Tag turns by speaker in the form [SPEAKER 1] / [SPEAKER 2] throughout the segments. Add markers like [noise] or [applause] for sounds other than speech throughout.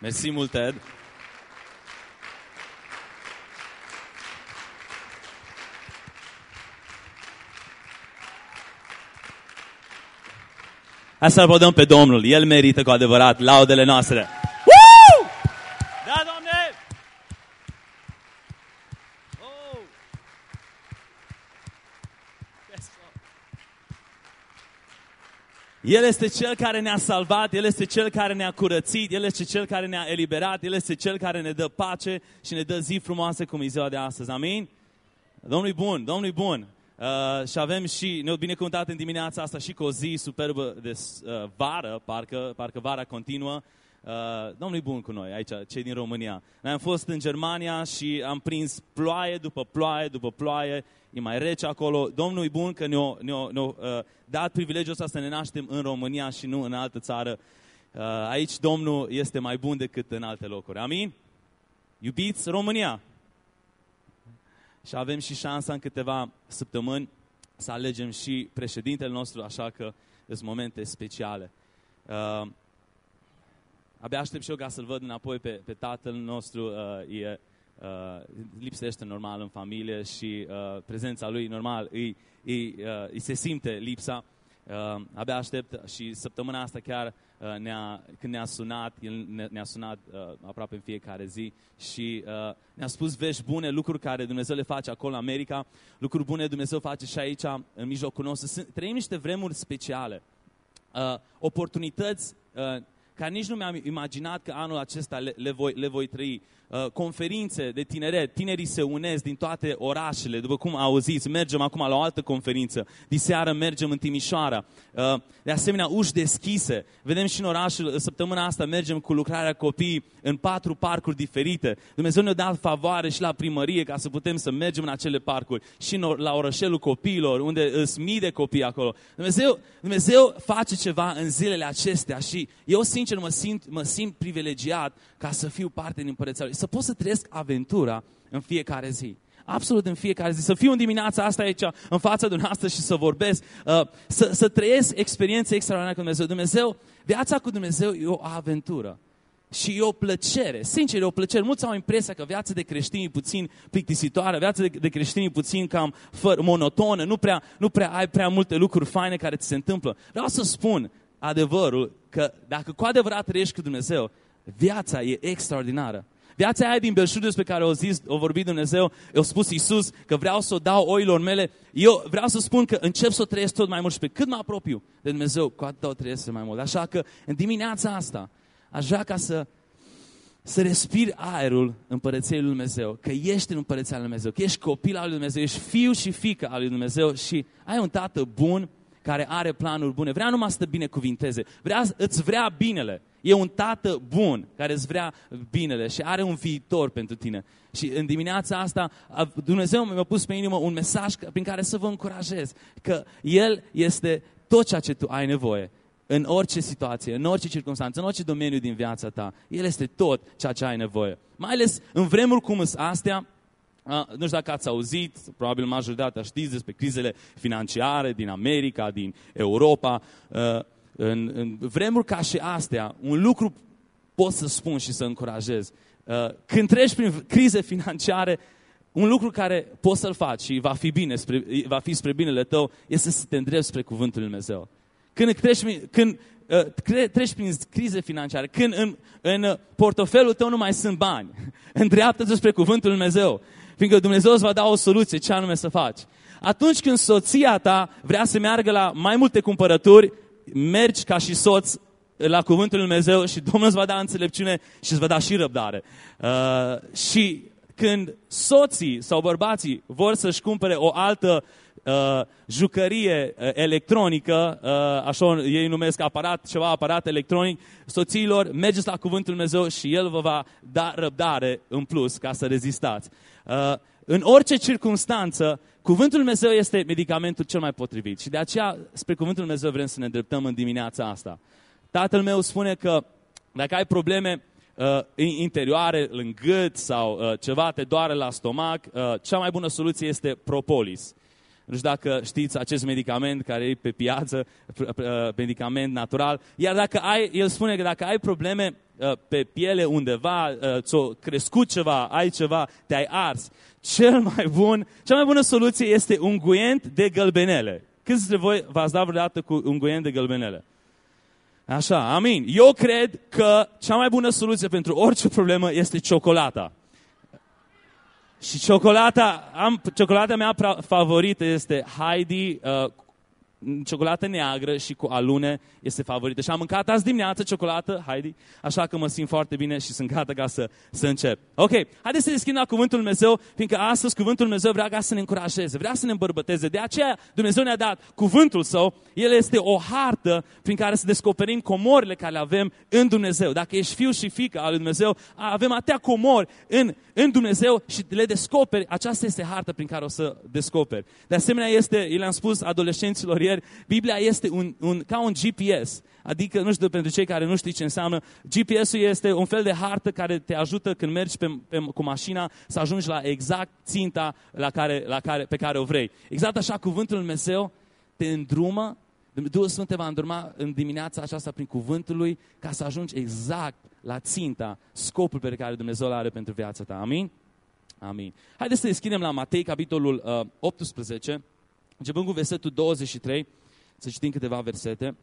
[SPEAKER 1] Mersi mult, Ted. Hai să-L podăm pe Domnul. El merită cu adevărat laudele noastre. Woo! Da, Doamne! Oh! Yes, Lord. El este Cel care ne-a salvat, El este Cel care ne-a curățit, El este Cel care ne-a eliberat, El este Cel care ne dă pace și ne dă zi frumoasă cum e ziua de astăzi. Amin? Domnul e bun, Domnul e bun. Uh, și avem și, ne-au binecuvântat în dimineața asta și cu o zi superbă de uh, vară, parcă, parcă vara continuă. Uh, Domnul e bun cu noi aici, cei din România. Noi am fost în Germania și am prins ploaie după ploaie după ploaie, e mai rece acolo. Domnul e bun că ne-a, ne-a, ne-a uh, dat privilegiul ăsta să ne naștem în România și nu în altă țară. Uh, aici Domnul este mai bun decât în alte locuri. Amin? Iubiți România! și avem și șansa în câteva săptămâni să alegem și președintele nostru, așa că sunt momente speciale. Uh, abia aștept și eu ca să-l văd înapoi pe, pe tatăl nostru, uh, e, uh, lipsește normal în familie și uh, prezența lui normal, îi, îi, uh, îi se simte lipsa. Uh, abia aștept și săptămâna asta chiar uh, ne-a, când ne-a sunat, el ne, ne-a sunat uh, aproape în fiecare zi și uh, ne-a spus vești bune, lucruri care Dumnezeu le face acolo în America, lucruri bune Dumnezeu face și aici, în mijlocul nostru. Sunt, trăim niște vremuri speciale, uh, oportunități uh, care nici nu mi-am imaginat că anul acesta le, le, voi, le voi trăi. Uh, conferințe de tineret, tinerii se unesc din toate orașele, după cum auziți, mergem acum la o altă conferință, diseară mergem în Timișoara, uh, de asemenea uși deschise, vedem și în orașul, săptămâna asta mergem cu lucrarea copii în patru parcuri diferite, Dumnezeu ne-a dat favoare și la primărie ca să putem să mergem în acele parcuri. Și în, la orășelul copiilor, unde sunt mii de copii acolo. Dumnezeu, Dumnezeu face ceva în zilele acestea și eu sincer mă simt, mă simt privilegiat ca să fiu parte din Împărăția Lui să pot să trăiesc aventura în fiecare zi. Absolut în fiecare zi. Să fiu în dimineața asta aici, în fața dumneavoastră și să vorbesc. Uh, să, să trăiesc experiențe extraordinare cu Dumnezeu. Dumnezeu, viața cu Dumnezeu e o aventură. Și e o plăcere, sincer, e o plăcere. Mulți au impresia că viața de creștini e puțin plictisitoare, viața de, de creștini e puțin cam fără, monotonă, nu prea, nu prea ai prea multe lucruri faine care ți se întâmplă. Vreau să spun adevărul că dacă cu adevărat trăiești cu Dumnezeu, viața e extraordinară. Viața aia din belșug despre care o zis, o vorbit Dumnezeu, o spus Iisus că vreau să o dau oilor mele. Eu vreau să spun că încep să o trăiesc tot mai mult și pe cât mă apropiu de Dumnezeu, cu atât o trăiesc mai mult. Așa că în dimineața asta aș vrea ca să, să respiri aerul împărăției lui Dumnezeu, că ești în împărăția lui Dumnezeu, că ești copil al lui Dumnezeu, ești fiu și fică al lui Dumnezeu și ai un tată bun care are planuri bune. Vrea numai să te binecuvinteze. Vrea, îți vrea binele. E un tată bun care îți vrea binele și are un viitor pentru tine. Și în dimineața asta Dumnezeu mi-a pus pe inimă un mesaj prin care să vă încurajez că El este tot ceea ce tu ai nevoie în orice situație, în orice circunstanță, în orice domeniu din viața ta. El este tot ceea ce ai nevoie. Mai ales în vremuri cum sunt astea, nu știu dacă ați auzit, probabil majoritatea știți despre crizele financiare din America, din Europa. În, în vremuri ca și astea, un lucru pot să spun și să încurajez. Când treci prin crize financiare, un lucru care poți să-l faci și va fi, bine, spre, va fi spre binele tău, este să te îndrepți spre Cuvântul Lui Dumnezeu. Când, treci, când uh, treci prin crize financiare, când în, în portofelul tău nu mai sunt bani, [laughs] îndreaptă-te spre Cuvântul Lui Dumnezeu. Fiindcă Dumnezeu îți va da o soluție, ce anume să faci. Atunci când soția ta vrea să meargă la mai multe cumpărături, mergi ca și soț la cuvântul Lui Dumnezeu și Domnul îți va da înțelepciune și îți va da și răbdare. Uh, și când soții sau bărbații vor să-și cumpere o altă uh, jucărie uh, electronică, uh, așa ei numesc aparat, ceva aparat electronic, soțiilor, mergeți la cuvântul Lui Dumnezeu și El vă va da răbdare în plus ca să rezistați. Uh, în orice circunstanță, cuvântul Lui Dumnezeu este medicamentul cel mai potrivit. Și de aceea, spre cuvântul Lui Dumnezeu vrem să ne îndreptăm în dimineața asta. Tatăl meu spune că dacă ai probleme uh, interioare, în gât sau uh, ceva te doare la stomac, uh, cea mai bună soluție este propolis. Nu știu dacă știți acest medicament care e pe piață, medicament natural. Iar dacă ai, el spune că dacă ai probleme uh, pe piele undeva, uh, ți-o crescut ceva, ai ceva, te-ai ars, cel mai bun, cea mai bună soluție este unguent de gălbenele. Câți dintre voi v-ați dat vreodată cu unguent de gălbenele? Așa, amin. Eu cred că cea mai bună soluție pentru orice problemă este ciocolata. Și ciocolata, am, ciocolata mea favorită este Heidi uh, ciocolată neagră și cu alune este favorită. Și am mâncat azi dimineață ciocolată, Heidi, așa că mă simt foarte bine și sunt gata ca să, să încep. Ok, haideți să deschidem la Cuvântul Dumnezeu, fiindcă astăzi Cuvântul Dumnezeu vrea ca să ne încurajeze, vrea să ne îmbărbăteze. De aceea Dumnezeu ne-a dat Cuvântul Său, El este o hartă prin care să descoperim comorile care le avem în Dumnezeu. Dacă ești fiu și fică al lui Dumnezeu, avem atâtea comori în, în Dumnezeu și le descoperi. Aceasta este harta prin care o să descoperi. De asemenea, este, le-am spus adolescenților ieri, Biblia este un, un, ca un GPS. Adică, nu știu, pentru cei care nu știu ce înseamnă, GPS-ul este un fel de hartă care te ajută când mergi pe, pe, cu mașina să ajungi la exact ținta la care, la care, pe care o vrei. Exact așa, cuvântul Lui Dumnezeu te îndrumă, Duhul Sfânt te va îndruma în dimineața aceasta prin cuvântul Lui ca să ajungi exact la ținta, scopul pe care Dumnezeu îl are pentru viața ta. Amin? Amin. Haideți să deschidem la Matei, capitolul uh, 18, începând cu versetul 23, să citim câteva versete.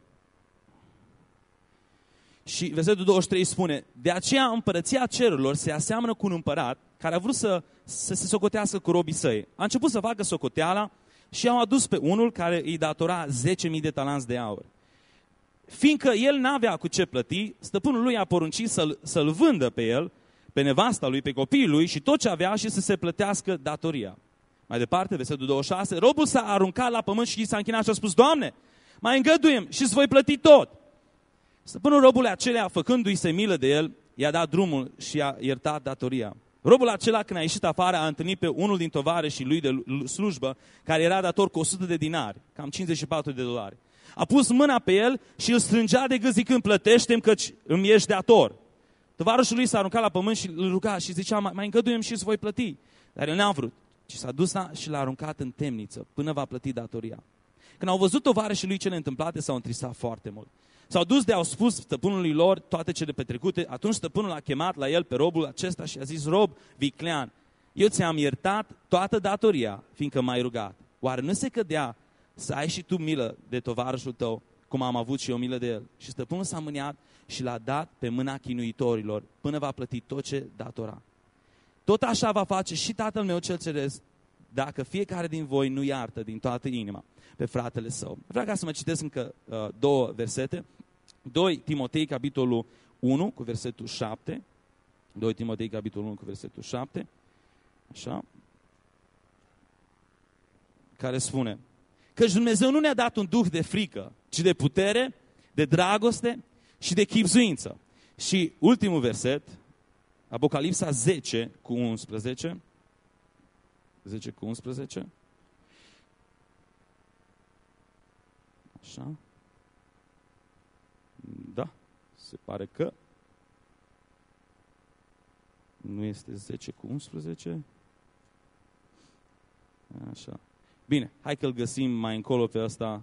[SPEAKER 1] Și versetul 23 spune, de aceea împărăția cerurilor se aseamănă cu un împărat care a vrut să, să se socotească cu robii săi. A început să facă socoteala și au adus pe unul care îi datora 10.000 de talanți de aur. Fiindcă el n-avea cu ce plăti, stăpânul lui a poruncit să-l, să-l vândă pe el, pe nevasta lui, pe copiii lui și tot ce avea și să se plătească datoria. Mai departe, versetul 26, robul s-a aruncat la pământ și s-a închinat și a spus, Doamne, mai îngăduiem și îți voi plăti tot. Stăpânul robului acelea, făcându-i se milă de el, i-a dat drumul și i-a iertat datoria. Robul acela, când a ieșit afară, a întâlnit pe unul din tovarășii lui de slujbă, care era dator cu 100 de dinari, cam 54 de dolari. A pus mâna pe el și îl strângea de gât zicând, plătește-mi căci îmi ești dator. Tovarășul lui s-a aruncat la pământ și îl ruga și zicea, mai îngăduiem și îți voi plăti. Dar el n-a vrut, ci s-a dus și l-a aruncat în temniță până va plăti datoria. Când au văzut tovarășii lui cele întâmplate, s-au întristat foarte mult. S-au dus de au spus stăpânului lor toate cele petrecute. Atunci stăpânul a chemat la el pe robul acesta și a zis, rob, viclean, eu ți-am iertat toată datoria, fiindcă m-ai rugat. Oare nu se cădea să ai și tu milă de tovarășul tău, cum am avut și eu milă de el? Și stăpânul s-a mâniat și l-a dat pe mâna chinuitorilor, până va plăti tot ce datora. Tot așa va face și tatăl meu cel ceresc, dacă fiecare din voi nu iartă din toată inima pe fratele său. Vreau ca să mă citesc încă uh, două versete. 2 Timotei, capitolul 1, cu versetul 7. 2 Timotei, capitolul 1, cu versetul 7. Așa. Care spune, că Dumnezeu nu ne-a dat un duh de frică, ci de putere, de dragoste și de chipzuință. Și ultimul verset, Apocalipsa 10 cu 11, 10 cu 11, Așa. Da, se pare că nu este 10 cu 11. Așa. Bine, hai că-l găsim mai încolo pe ăsta.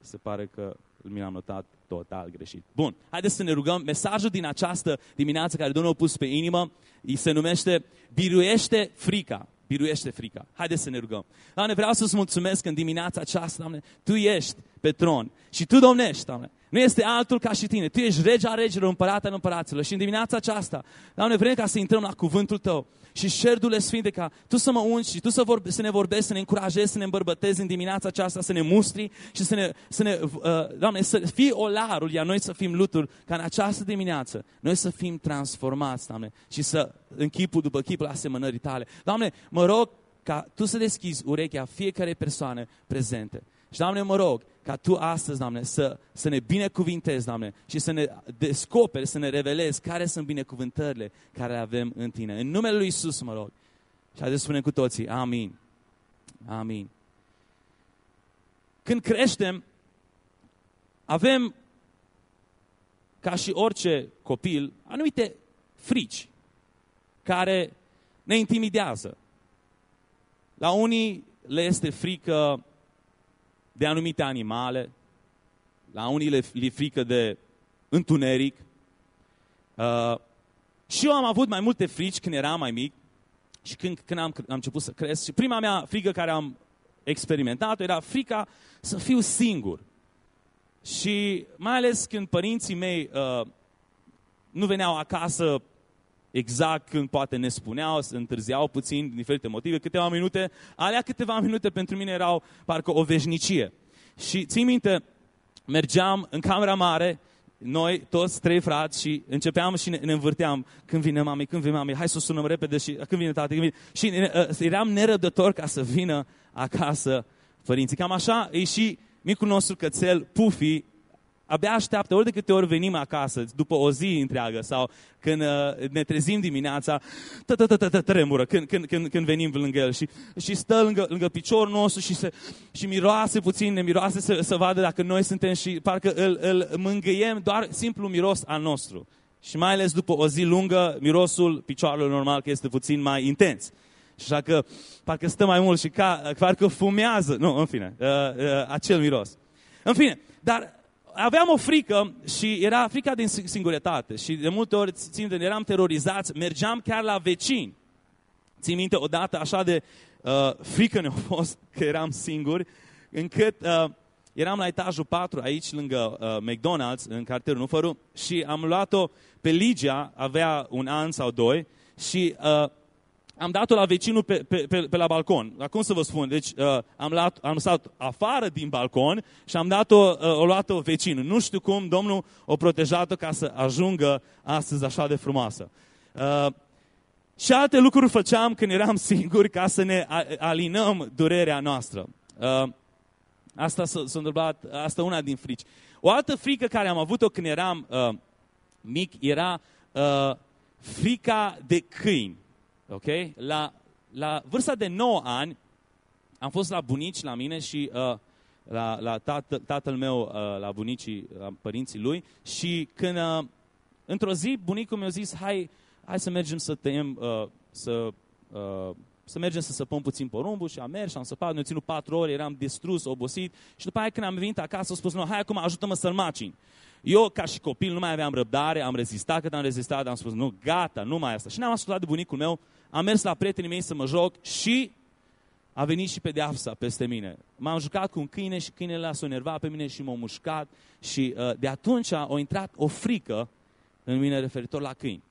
[SPEAKER 1] Se pare că mi l-am notat total greșit. Bun, haideți să ne rugăm. Mesajul din această dimineață care Domnul a pus pe inimă, îi se numește Biruiește frica. Biruiește frica. Haideți să ne rugăm. Doamne, vreau să-ți mulțumesc în dimineața aceasta, Doamne, Tu ești pe tron și Tu domnești, Doamne. Nu este altul ca și tine. Tu ești regea regilor, împărat în împăraților. Și în dimineața aceasta, Doamne, vrem ca să intrăm la cuvântul Tău. Și cer, Duhule Sfinte, ca Tu să mă ungi și Tu să, vorbe, să ne vorbești, să ne încurajezi, să ne îmbărbătezi în dimineața aceasta, să ne mustri și să ne, să ne uh, Doamne, să fii olarul, iar noi să fim luturi, ca în această dimineață noi să fim transformați, Doamne, și să în chipul după chipul asemănării Tale. Doamne, mă rog ca Tu să deschizi urechea fiecare persoană prezente. Și, Doamne, mă rog ca Tu astăzi, Doamne, să, să ne binecuvintezi, Doamne, și să ne descoperi, să ne revelezi care sunt binecuvântările care le avem în Tine. În numele Lui Isus, mă rog. Și haideți să spunem cu toții, amin. Amin. Când creștem, avem, ca și orice copil, anumite frici care ne intimidează. La unii le este frică de anumite animale, la unii le, le frică de întuneric. Uh, și eu am avut mai multe frici când eram mai mic și când, când am, am început să cresc. Și prima mea frică care am experimentat era frica să fiu singur. Și mai ales când părinții mei uh, nu veneau acasă exact când poate ne spuneau, se întârziau puțin din diferite motive, câteva minute, alea câteva minute pentru mine erau parcă o veșnicie. Și țin minte, mergeam în camera mare, noi, toți trei frați, și începeam și ne, ne învârteam. Când vine mami, când vine mami, hai să sunăm repede și când vine tati, când vine. Și uh, eram nerăbdător ca să vină acasă părinții. Cam așa e și micul nostru cățel, Pufi, abia așteaptă ori de câte ori venim acasă, după o zi întreagă sau când uh, ne trezim dimineața, tremură când, când, când, când venim lângă el și, și stă lângă, lângă piciorul nostru și, se, și miroase puțin, ne miroase să, să vadă dacă noi suntem și parcă îl, îl mângâiem doar simplu miros al nostru. Și mai ales după o zi lungă, mirosul picioarelor normal că este puțin mai intens. Și așa că parcă stă mai mult și ca, parcă fumează. Nu, în fine, uh, uh, acel miros. În fine, dar aveam o frică și era frica din singurătate și de multe ori, țin de, eram terorizați, mergeam chiar la vecini. Țin minte odată așa de uh, frică ne-a [laughs] fost că eram singuri, încât uh, eram la etajul 4 aici lângă uh, McDonald's, în cartierul Nufăru, și am luat-o pe Ligia, avea un an sau doi, și uh, am dat-o la vecinul pe, pe, pe, pe la balcon. Acum să vă spun, deci uh, am, luat, am stat afară din balcon și am dat-o, uh, o luat-o vecinul. Nu știu cum Domnul o protejat-o ca să ajungă astăzi așa de frumoasă. Uh, și alte lucruri făceam când eram [laughs] singuri ca să ne alinăm durerea noastră. Uh, asta s-a, s-a întâmplat, asta una din frici. O altă frică care am avut-o când eram uh, mic era uh, frica de câini. Ok? La, la vârsta de 9 ani am fost la bunici la mine și uh, la, la tată, tatăl meu, uh, la bunicii, la părinții lui și când uh, într-o zi bunicul mi-a zis hai, hai să mergem să tăiem, uh, să, uh, să mergem să săpăm puțin porumbul și am mers și am săpat, ne-a ținut patru ore, eram distrus, obosit și după aia când am venit acasă, a spus, no, hai acum ajută-mă să-l macini. Eu, ca și copil, nu mai aveam răbdare, am rezistat cât am rezistat, am spus, nu, gata, nu mai asta. Și n-am ascultat de bunicul meu, am mers la prietenii mei să mă joc și a venit și pedeapsa peste mine. M-am jucat cu un câine și câinele s-a nervat pe mine și m-a mușcat și uh, de atunci a intrat o frică în mine referitor la câini.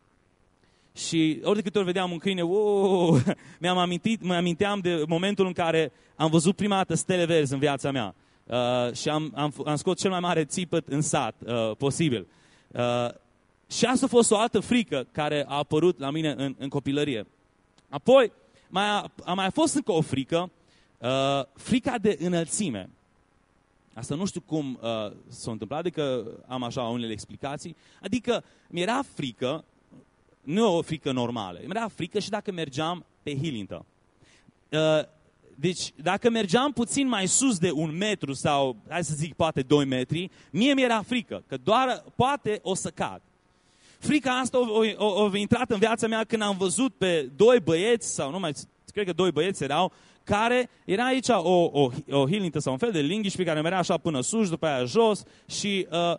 [SPEAKER 1] Și ori de câte ori vedeam un câine, uh, [laughs] mi-am amintit, mă aminteam de momentul în care am văzut prima dată stele verzi în viața mea. Uh, și am, am, am scos cel mai mare țipăt în sat uh, posibil. Uh, și asta a fost o altă frică care a apărut la mine în, în copilărie. Apoi, mai a, a mai fost încă o frică, uh, frica de înălțime. Asta nu știu cum uh, s-a întâmplat, adică am așa unele explicații. Adică mi-era frică, nu o frică normală, mi-era frică și dacă mergeam pe Hillintă. Uh, deci, dacă mergeam puțin mai sus de un metru sau, hai să zic, poate doi metri, mie mi-era frică, că doar poate o să cad. Frica asta a intrat în viața mea când am văzut pe doi băieți, sau nu mai, cred că doi băieți erau, care era aici o, o, o hilintă sau un fel de linghiș pe care merea așa până sus, după aia jos și uh,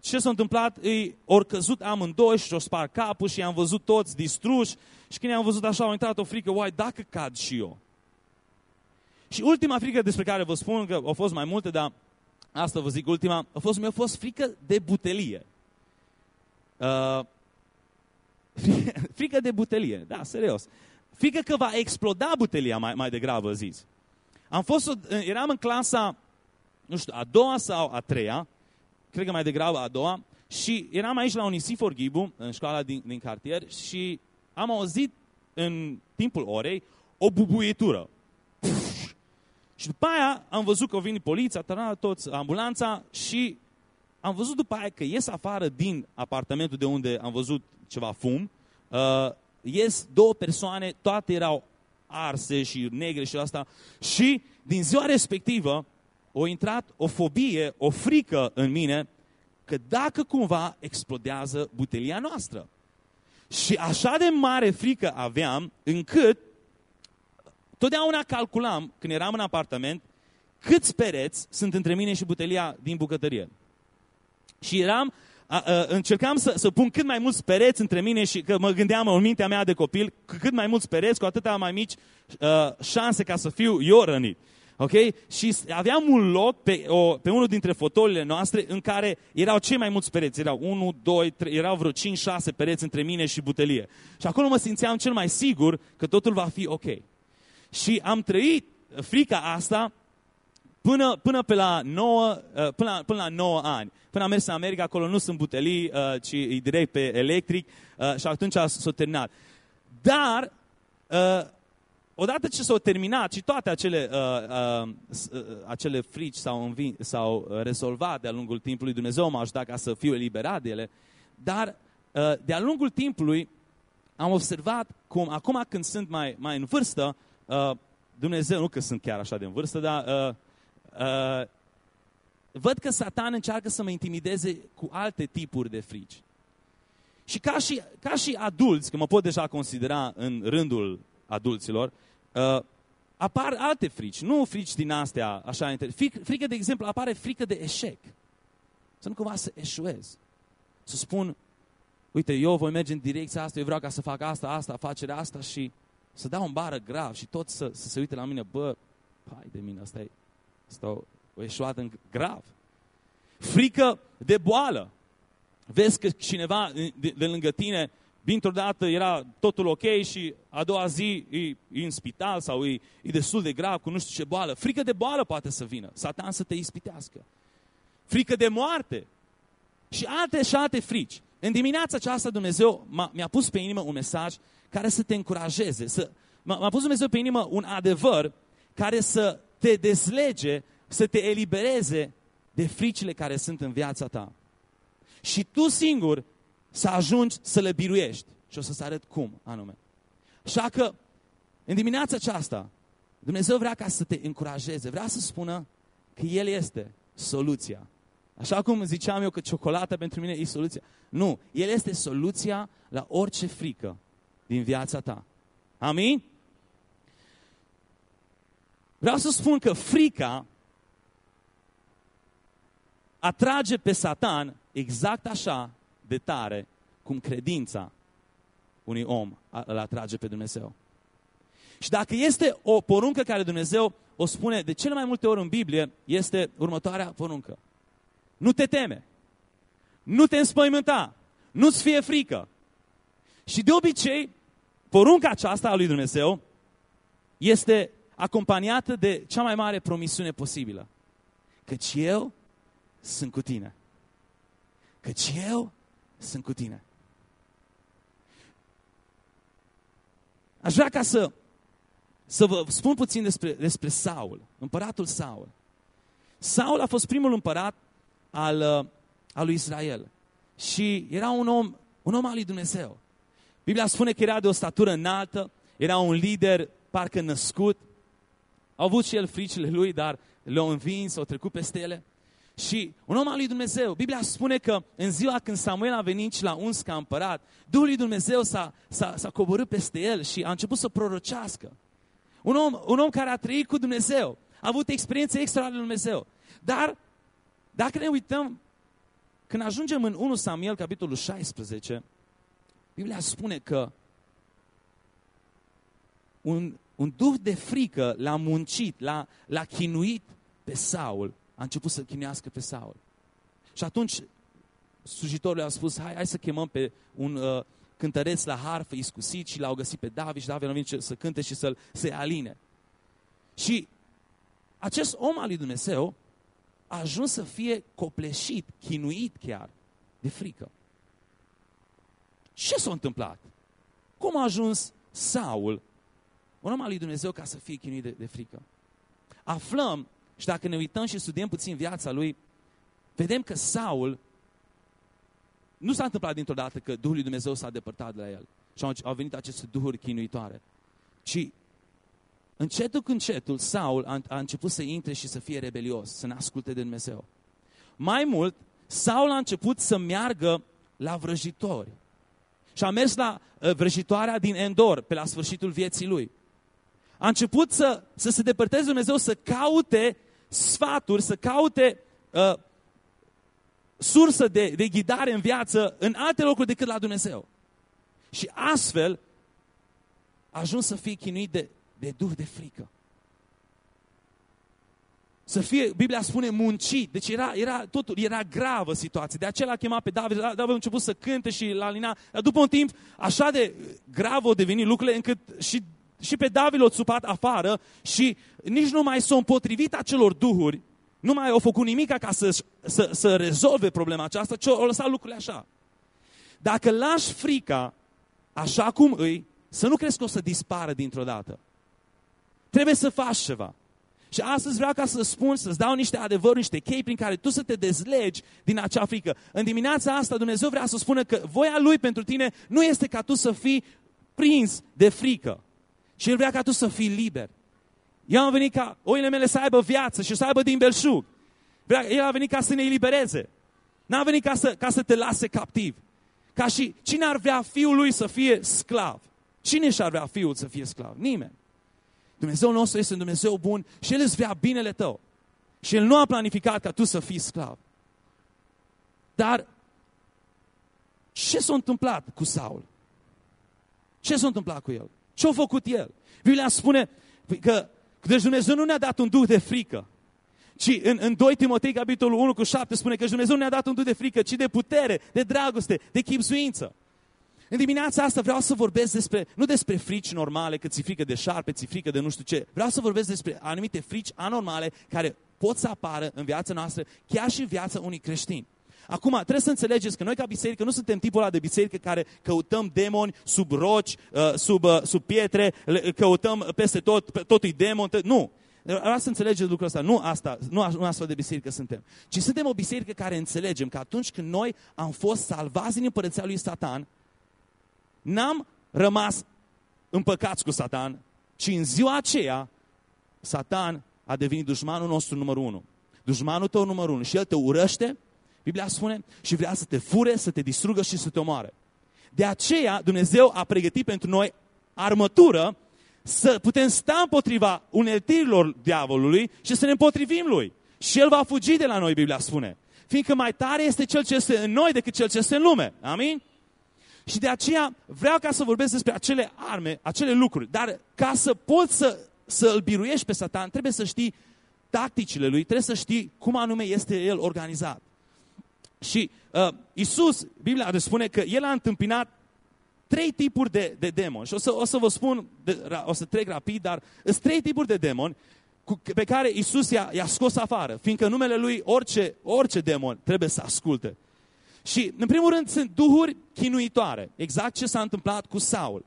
[SPEAKER 1] ce s-a întâmplat, îi ori căzut amândoi și o spar capul și am văzut toți distruși și când am văzut așa, au intrat o frică, uai, dacă cad și eu. Și ultima frică despre care vă spun, că au fost mai multe, dar asta vă zic ultima, a fost, mi-a fost frică de butelie. Uh, [laughs] frică de butelie, da, serios. Frică că va exploda butelia mai, mai degrabă zis. Am fost, eram în clasa, nu știu, a doua sau a treia, cred că mai degrabă a doua, și eram aici la Unisifor Ghibu, în școala din, din cartier, și am auzit în timpul orei o bubuietură. Și după aia am văzut că au venit poliția, tărat toți ambulanța și am văzut după aia că ies afară din apartamentul de unde am văzut ceva fum, uh, ies două persoane, toate erau arse și negre și asta, și din ziua respectivă a intrat o fobie, o frică în mine, că dacă cumva explodează butelia noastră. Și așa de mare frică aveam, încât totdeauna calculam, când eram în apartament, câți pereți sunt între mine și butelia din bucătărie. Și eram, a, a, încercam să, să pun cât mai mulți pereți între mine și că mă gândeam în mintea mea de copil, cât mai mulți pereți, cu atâta mai mici a, șanse ca să fiu eu rănit. Ok? Și aveam un loc pe, o, pe unul dintre fotolile noastre în care erau cei mai mulți pereți. Erau 1, 2, 3, erau vreo 5-6 pereți între mine și butelie. Și acolo mă simțeam cel mai sigur că totul va fi ok. Și am trăit frica asta până, până pe la 9, uh, până, la, până la 9 ani. Până am mers în America, acolo nu sunt butelii, uh, ci e direct pe electric uh, și atunci s-a terminat. Dar odată ce s-au terminat și toate acele, uh, uh, uh, acele frici s-au, s-au rezolvat de-a lungul timpului, Dumnezeu m-a ajutat ca să fiu eliberat de ele, dar uh, de-a lungul timpului am observat cum acum când sunt mai, mai în vârstă, uh, Dumnezeu, nu că sunt chiar așa de în vârstă, dar uh, uh, văd că Satan încearcă să mă intimideze cu alte tipuri de frici. Și ca și, ca și adulți, că mă pot deja considera în rândul adulților, uh, apar alte frici, nu frici din astea așa. Frică, de exemplu, apare frică de eșec. Să nu cumva să eșuez. Să spun, uite, eu voi merge în direcția asta, eu vreau ca să fac asta, asta, afacerea asta și să dau un bară grav și tot să, să se uite la mine, bă, hai de mine, asta e, asta o, o eșuat în grav. Frică de boală. Vezi că cineva de, de lângă tine dintr-o dată era totul ok și a doua zi e, e în spital sau e, e destul de grav cu nu știu ce boală. Frică de boală poate să vină. Satan să te ispitească. Frică de moarte. Și alte și alte frici. În dimineața aceasta Dumnezeu mi-a pus pe inimă un mesaj care să te încurajeze. Să, m-a pus Dumnezeu pe inimă un adevăr care să te dezlege, să te elibereze de fricile care sunt în viața ta. Și tu singur să ajungi să le biruiești. Și o să-ți arăt cum anume. Așa că, în dimineața aceasta, Dumnezeu vrea ca să te încurajeze, vrea să spună că El este soluția. Așa cum ziceam eu că ciocolata pentru mine e soluția. Nu, El este soluția la orice frică din viața ta. Amin? Vreau să spun că frica atrage pe Satan exact așa de tare cum credința unui om îl atrage pe Dumnezeu. Și dacă este o poruncă care Dumnezeu o spune de cele mai multe ori în Biblie, este următoarea poruncă. Nu te teme. Nu te înspăimânta. Nu-ți fie frică. Și de obicei, porunca aceasta a lui Dumnezeu este acompaniată de cea mai mare promisiune posibilă. Căci eu sunt cu tine. Căci eu sunt cu tine. Aș vrea ca să, să vă spun puțin despre, despre Saul, împăratul Saul. Saul a fost primul împărat al, uh, al lui Israel. Și era un om, un om al lui Dumnezeu. Biblia spune că era de o statură înaltă, era un lider parcă născut. Au avut și el fricile lui, dar le-au învins, au trecut peste ele. Și un om al lui Dumnezeu, Biblia spune că în ziua când Samuel a venit și l-a uns ca împărat, Duhul lui Dumnezeu s-a, s-a, s-a coborât peste el și a început să prorocească. Un om, un om care a trăit cu Dumnezeu, a avut experiențe extraordinare de Dumnezeu. Dar, dacă ne uităm, când ajungem în 1 Samuel, capitolul 16, Biblia spune că un, un duh de frică l-a muncit, l-a, l-a chinuit pe Saul a început să chinească pe Saul. Și atunci slujitorul a spus, hai, hai să chemăm pe un uh, cântăreț la harfă iscusit și l-au găsit pe David și David a venit să cânte și să-l se aline. Și acest om al lui Dumnezeu a ajuns să fie copleșit, chinuit chiar, de frică. Ce s-a întâmplat? Cum a ajuns Saul, un om al lui Dumnezeu, ca să fie chinuit de, de frică? Aflăm și dacă ne uităm și studiem puțin viața lui, vedem că Saul nu s-a întâmplat dintr-o dată că Duhul lui Dumnezeu s-a depărtat de la el și au venit aceste duhuri chinuitoare, ci încetul cu încetul Saul a, a început să intre și să fie rebelios, să ne asculte de Dumnezeu. Mai mult, Saul a început să meargă la vrăjitori. Și a mers la uh, vrăjitoarea din Endor, pe la sfârșitul vieții lui. A început să, să se depărteze Dumnezeu, să caute sfaturi, să caute uh, sursă de, de ghidare în viață în alte locuri decât la Dumnezeu. Și astfel a ajuns să fie chinuit de, de duh de frică. Să fie, Biblia spune muncit, deci era, era, totul, era gravă situația. De aceea l-a chemat pe David, David a început să cânte și la lina. Dar după un timp, așa de grav au devenit lucrurile încât și, și pe David l-a țupat afară și nici nu mai s-au împotrivit acelor duhuri, nu mai au făcut nimic ca să, să, să rezolve problema aceasta, ci au lăsat lucrurile așa. Dacă lași frica așa cum îi, să nu crezi că o să dispară dintr-o dată. Trebuie să faci ceva. Și astăzi vreau ca să spun, să-ți dau niște adevăruri, niște chei prin care tu să te dezlegi din acea frică. În dimineața asta Dumnezeu vrea să spună că voia Lui pentru tine nu este ca tu să fii prins de frică. Și El vrea ca tu să fii liber. Eu am venit ca oile mele să aibă viață și să aibă din belșug. El a venit ca să ne elibereze. N-a venit ca să, ca să te lase captiv. Ca și cine ar vrea fiul lui să fie sclav? Cine și-ar vrea fiul să fie sclav? Nimeni. Dumnezeu nostru este un Dumnezeu bun și El îți vrea binele tău. Și El nu a planificat ca tu să fii sclav. Dar ce s-a întâmplat cu Saul? Ce s-a întâmplat cu el? Ce a făcut el? Biblia spune că deci Dumnezeu nu ne-a dat un duh de frică, ci în, în 2 Timotei, capitolul 1 cu 7, spune că Dumnezeu nu ne-a dat un duh de frică, ci de putere, de dragoste, de chipzuință. În dimineața asta vreau să vorbesc despre, nu despre frici normale, că ți frică de șarpe, ți frică de nu știu ce. Vreau să vorbesc despre anumite frici anormale care pot să apară în viața noastră, chiar și în viața unui creștin. Acum, trebuie să înțelegeți că noi ca biserică nu suntem tipul ăla de biserică care căutăm demoni sub roci, uh, sub, uh, sub pietre, căutăm peste tot, totul e demon. Nu. Vreau să înțelegeți lucrul ăsta. Nu asta, nu, nu astfel de biserică suntem. Ci suntem o biserică care înțelegem că atunci când noi am fost salvați din împărăția lui Satan, n-am rămas împăcați cu Satan, ci în ziua aceea, Satan a devenit dușmanul nostru numărul unu. Dușmanul tău numărul unu. Și el te urăște, Biblia spune, și vrea să te fure, să te distrugă și să te omoare. De aceea Dumnezeu a pregătit pentru noi armătură să putem sta împotriva uneltirilor diavolului și să ne împotrivim lui. Și el va fugi de la noi, Biblia spune. Fiindcă mai tare este cel ce este în noi decât cel ce este în lume. Amin? Și de aceea vreau ca să vorbesc despre acele arme, acele lucruri. Dar ca să poți să, să îl biruiești pe Satan, trebuie să știi tacticile lui, trebuie să știi cum anume este el organizat. Și uh, Isus, Biblia spune că el a întâmpinat trei tipuri de, de demoni. Și o să, o să vă spun, de, o să trec rapid, dar sunt trei tipuri de demoni cu, pe care Isus i-a, i-a scos afară. Fiindcă numele lui orice, orice demon trebuie să asculte. Și, în primul rând, sunt duhuri chinuitoare. Exact ce s-a întâmplat cu Saul,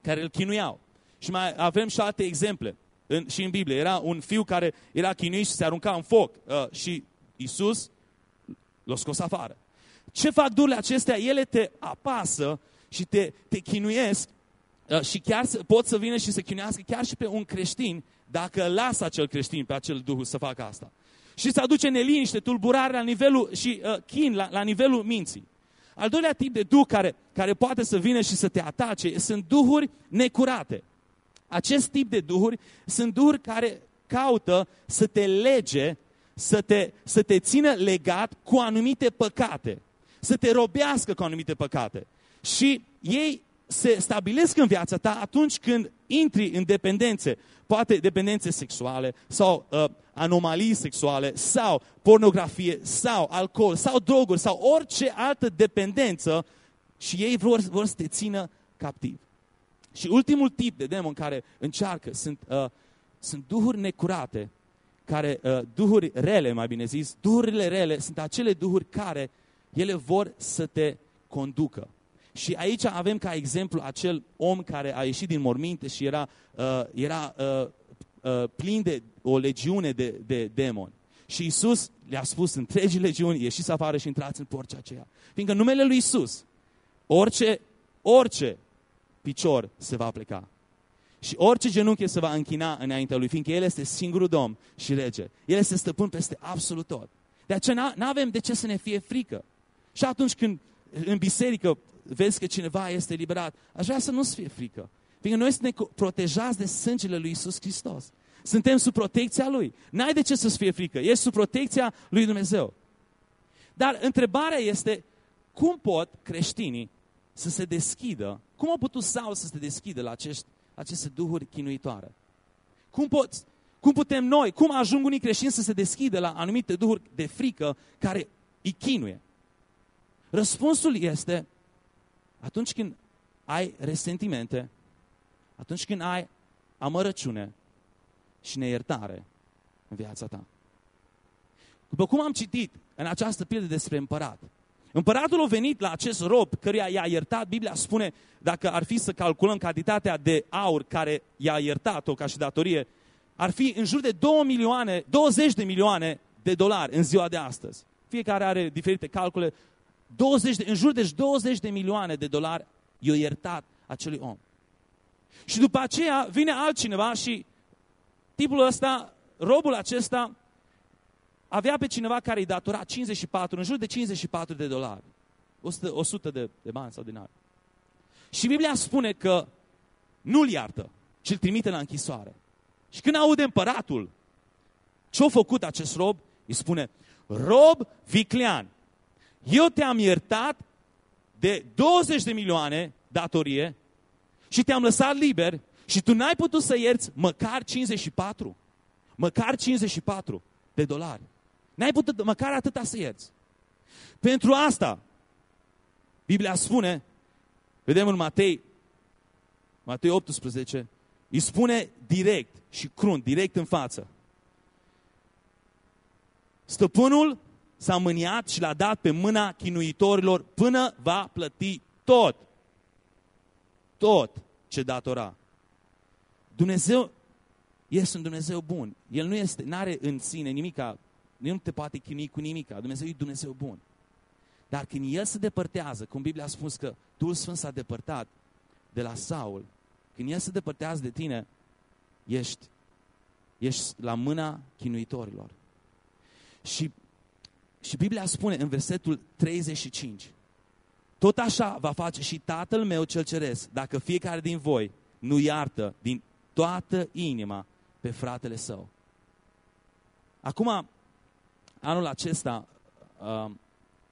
[SPEAKER 1] care îl chinuiau. Și mai avem și alte exemple în, și în Biblie. Era un fiu care era chinuit și se arunca în foc. Uh, și Isus l-a scos afară. Ce fac durile acestea? Ele te apasă și te, te chinuiesc uh, și chiar să, pot să vină și să chinuiască chiar și pe un creștin dacă lasă acel creștin pe acel duh să facă asta și să aduce neliniște, tulburare la nivelul, și uh, chin la, la nivelul minții. Al doilea tip de duh care, care poate să vină și să te atace sunt duhuri necurate. Acest tip de duhuri sunt duhuri care caută să te lege, să te, să te țină legat cu anumite păcate, să te robească cu anumite păcate. Și ei se stabilesc în viața ta atunci când intri în dependențe, poate dependențe sexuale sau uh, anomalii sexuale sau pornografie sau alcool sau droguri sau orice altă dependență și ei vor, vor să te țină captiv. Și ultimul tip de demon care încearcă sunt, uh, sunt duhuri necurate, care, uh, duhuri rele, mai bine zis, duhurile rele sunt acele duhuri care ele vor să te conducă. Și aici avem ca exemplu acel om care a ieșit din morminte și era, uh, era uh, uh, plin de o legiune de, de demoni. Și Isus le-a spus întregii legiuni, ieșiți afară și intrați în porcea aceea. Fiindcă numele lui Isus, orice, orice picior se va pleca. Și orice genunchi se va închina înaintea lui, fiindcă El este singurul Domn și Rege. El este stăpân peste absolut tot. De aceea nu avem de ce să ne fie frică. Și atunci când în biserică vezi că cineva este eliberat, aș vrea să nu-ți fie frică. Fiindcă noi suntem protejați de sângele lui Isus Hristos. Suntem sub protecția Lui. N-ai de ce să-ți fie frică. Ești sub protecția Lui Dumnezeu. Dar întrebarea este, cum pot creștinii să se deschidă? Cum au putut Saul să se deschidă la acești, aceste duhuri chinuitoare? Cum, pot, cum putem noi, cum ajung unii creștini să se deschidă la anumite duhuri de frică care îi chinuie? Răspunsul este atunci când ai resentimente, atunci când ai amărăciune și neiertare în viața ta. După cum am citit în această pildă despre împărat, împăratul a venit la acest rob căruia i-a iertat, Biblia spune, dacă ar fi să calculăm cantitatea de aur care i-a iertat-o ca și datorie, ar fi în jur de 2 milioane, 20 de milioane de dolari în ziua de astăzi. Fiecare are diferite calcule. 20 de, în jur de 20 de milioane de dolari i-a iertat acelui om. Și după aceea vine altcineva și tipul ăsta, robul acesta, avea pe cineva care îi datora 54, în jur de 54 de dolari. 100, 100 de, de bani sau dinari. Și Biblia spune că nu-l iartă, ci îl trimite la închisoare. Și când aude împăratul ce-a făcut acest rob, îi spune, rob viclean, eu te-am iertat de 20 de milioane datorie și te-am lăsat liber și tu n-ai putut să ierți măcar 54. Măcar 54 de dolari. N-ai putut măcar atâta să ierți. Pentru asta, Biblia spune, vedem în Matei, Matei 18, îi spune direct și crunt, direct în față. Stăpânul s-a mâniat și l-a dat pe mâna chinuitorilor până va plăti tot. Tot ce datora. Dumnezeu este un Dumnezeu bun. El nu este, are în sine nimica, nu te poate chinui cu nimica. Dumnezeu e Dumnezeu bun. Dar când El se depărtează, cum Biblia a spus că Duhul Sfânt s-a depărtat de la Saul, când El se depărtează de tine, ești, ești la mâna chinuitorilor. Și, și Biblia spune în versetul 35, tot așa va face și Tatăl meu cel ceresc, dacă fiecare din voi nu iartă din toată inima pe fratele său. Acum, anul acesta, uh,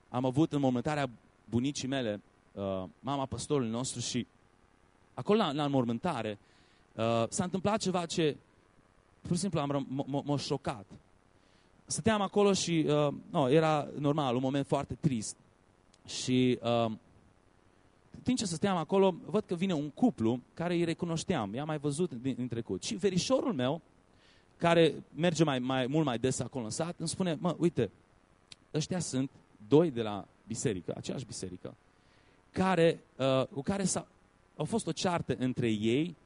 [SPEAKER 1] am avut în mormântarea bunicii mele, uh, mama pastorului nostru și acolo la, la înmormântare uh, s-a întâmplat ceva ce pur și simplu m-a șocat. Stăteam acolo și uh, no, era normal, un moment foarte trist. Și uh, timp ce stăteam acolo, văd că vine un cuplu care îi recunoșteam. I-am mai văzut din, din trecut. Și verișorul meu, care merge mai, mai, mult mai des acolo în sat, îmi spune, mă, uite, ăștia sunt doi de la biserică, aceeași biserică, care, uh, cu care s-a, au fost o ceartă între ei,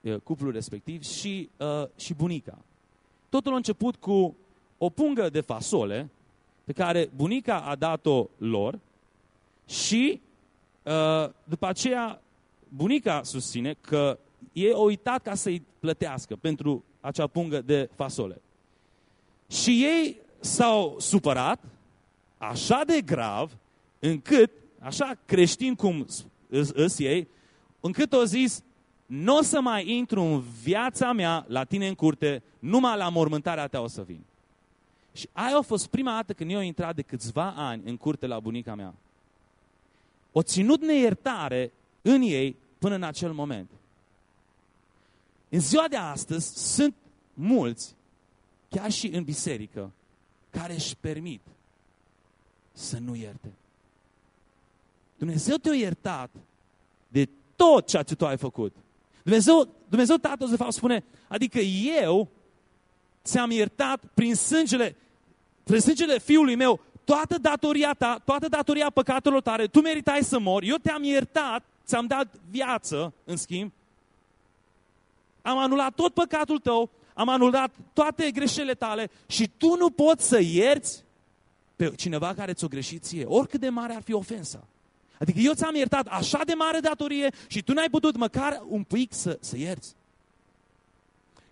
[SPEAKER 1] uh, cuplul respectiv, și, uh, și bunica. Totul a început cu o pungă de fasole pe care bunica a dat-o lor și Uh, după aceea, bunica susține că ei au uitat ca să-i plătească pentru acea pungă de fasole. Și ei s-au supărat așa de grav, încât, așa creștin cum îs ei, încât au zis, nu o să mai intru în viața mea la tine în curte, numai la mormântarea ta o să vin. Și aia a fost prima dată când eu am intrat de câțiva ani în curte la bunica mea o ținut neiertare în ei până în acel moment. În ziua de astăzi sunt mulți, chiar și în biserică, care își permit să nu ierte. Dumnezeu te-a iertat de tot ceea ce tu ai făcut. Dumnezeu, Dumnezeu Tatăl, de fapt, spune, adică eu ți-am iertat prin sângele, prin sângele Fiului meu, toată datoria ta, toată datoria păcatelor tale, tu meritai să mori, eu te-am iertat, ți-am dat viață, în schimb, am anulat tot păcatul tău, am anulat toate greșelile tale și tu nu poți să ierți pe cineva care ți-o greșit ție, oricât de mare ar fi ofensa. Adică eu ți-am iertat așa de mare datorie și tu n-ai putut măcar un pic să, să ierți.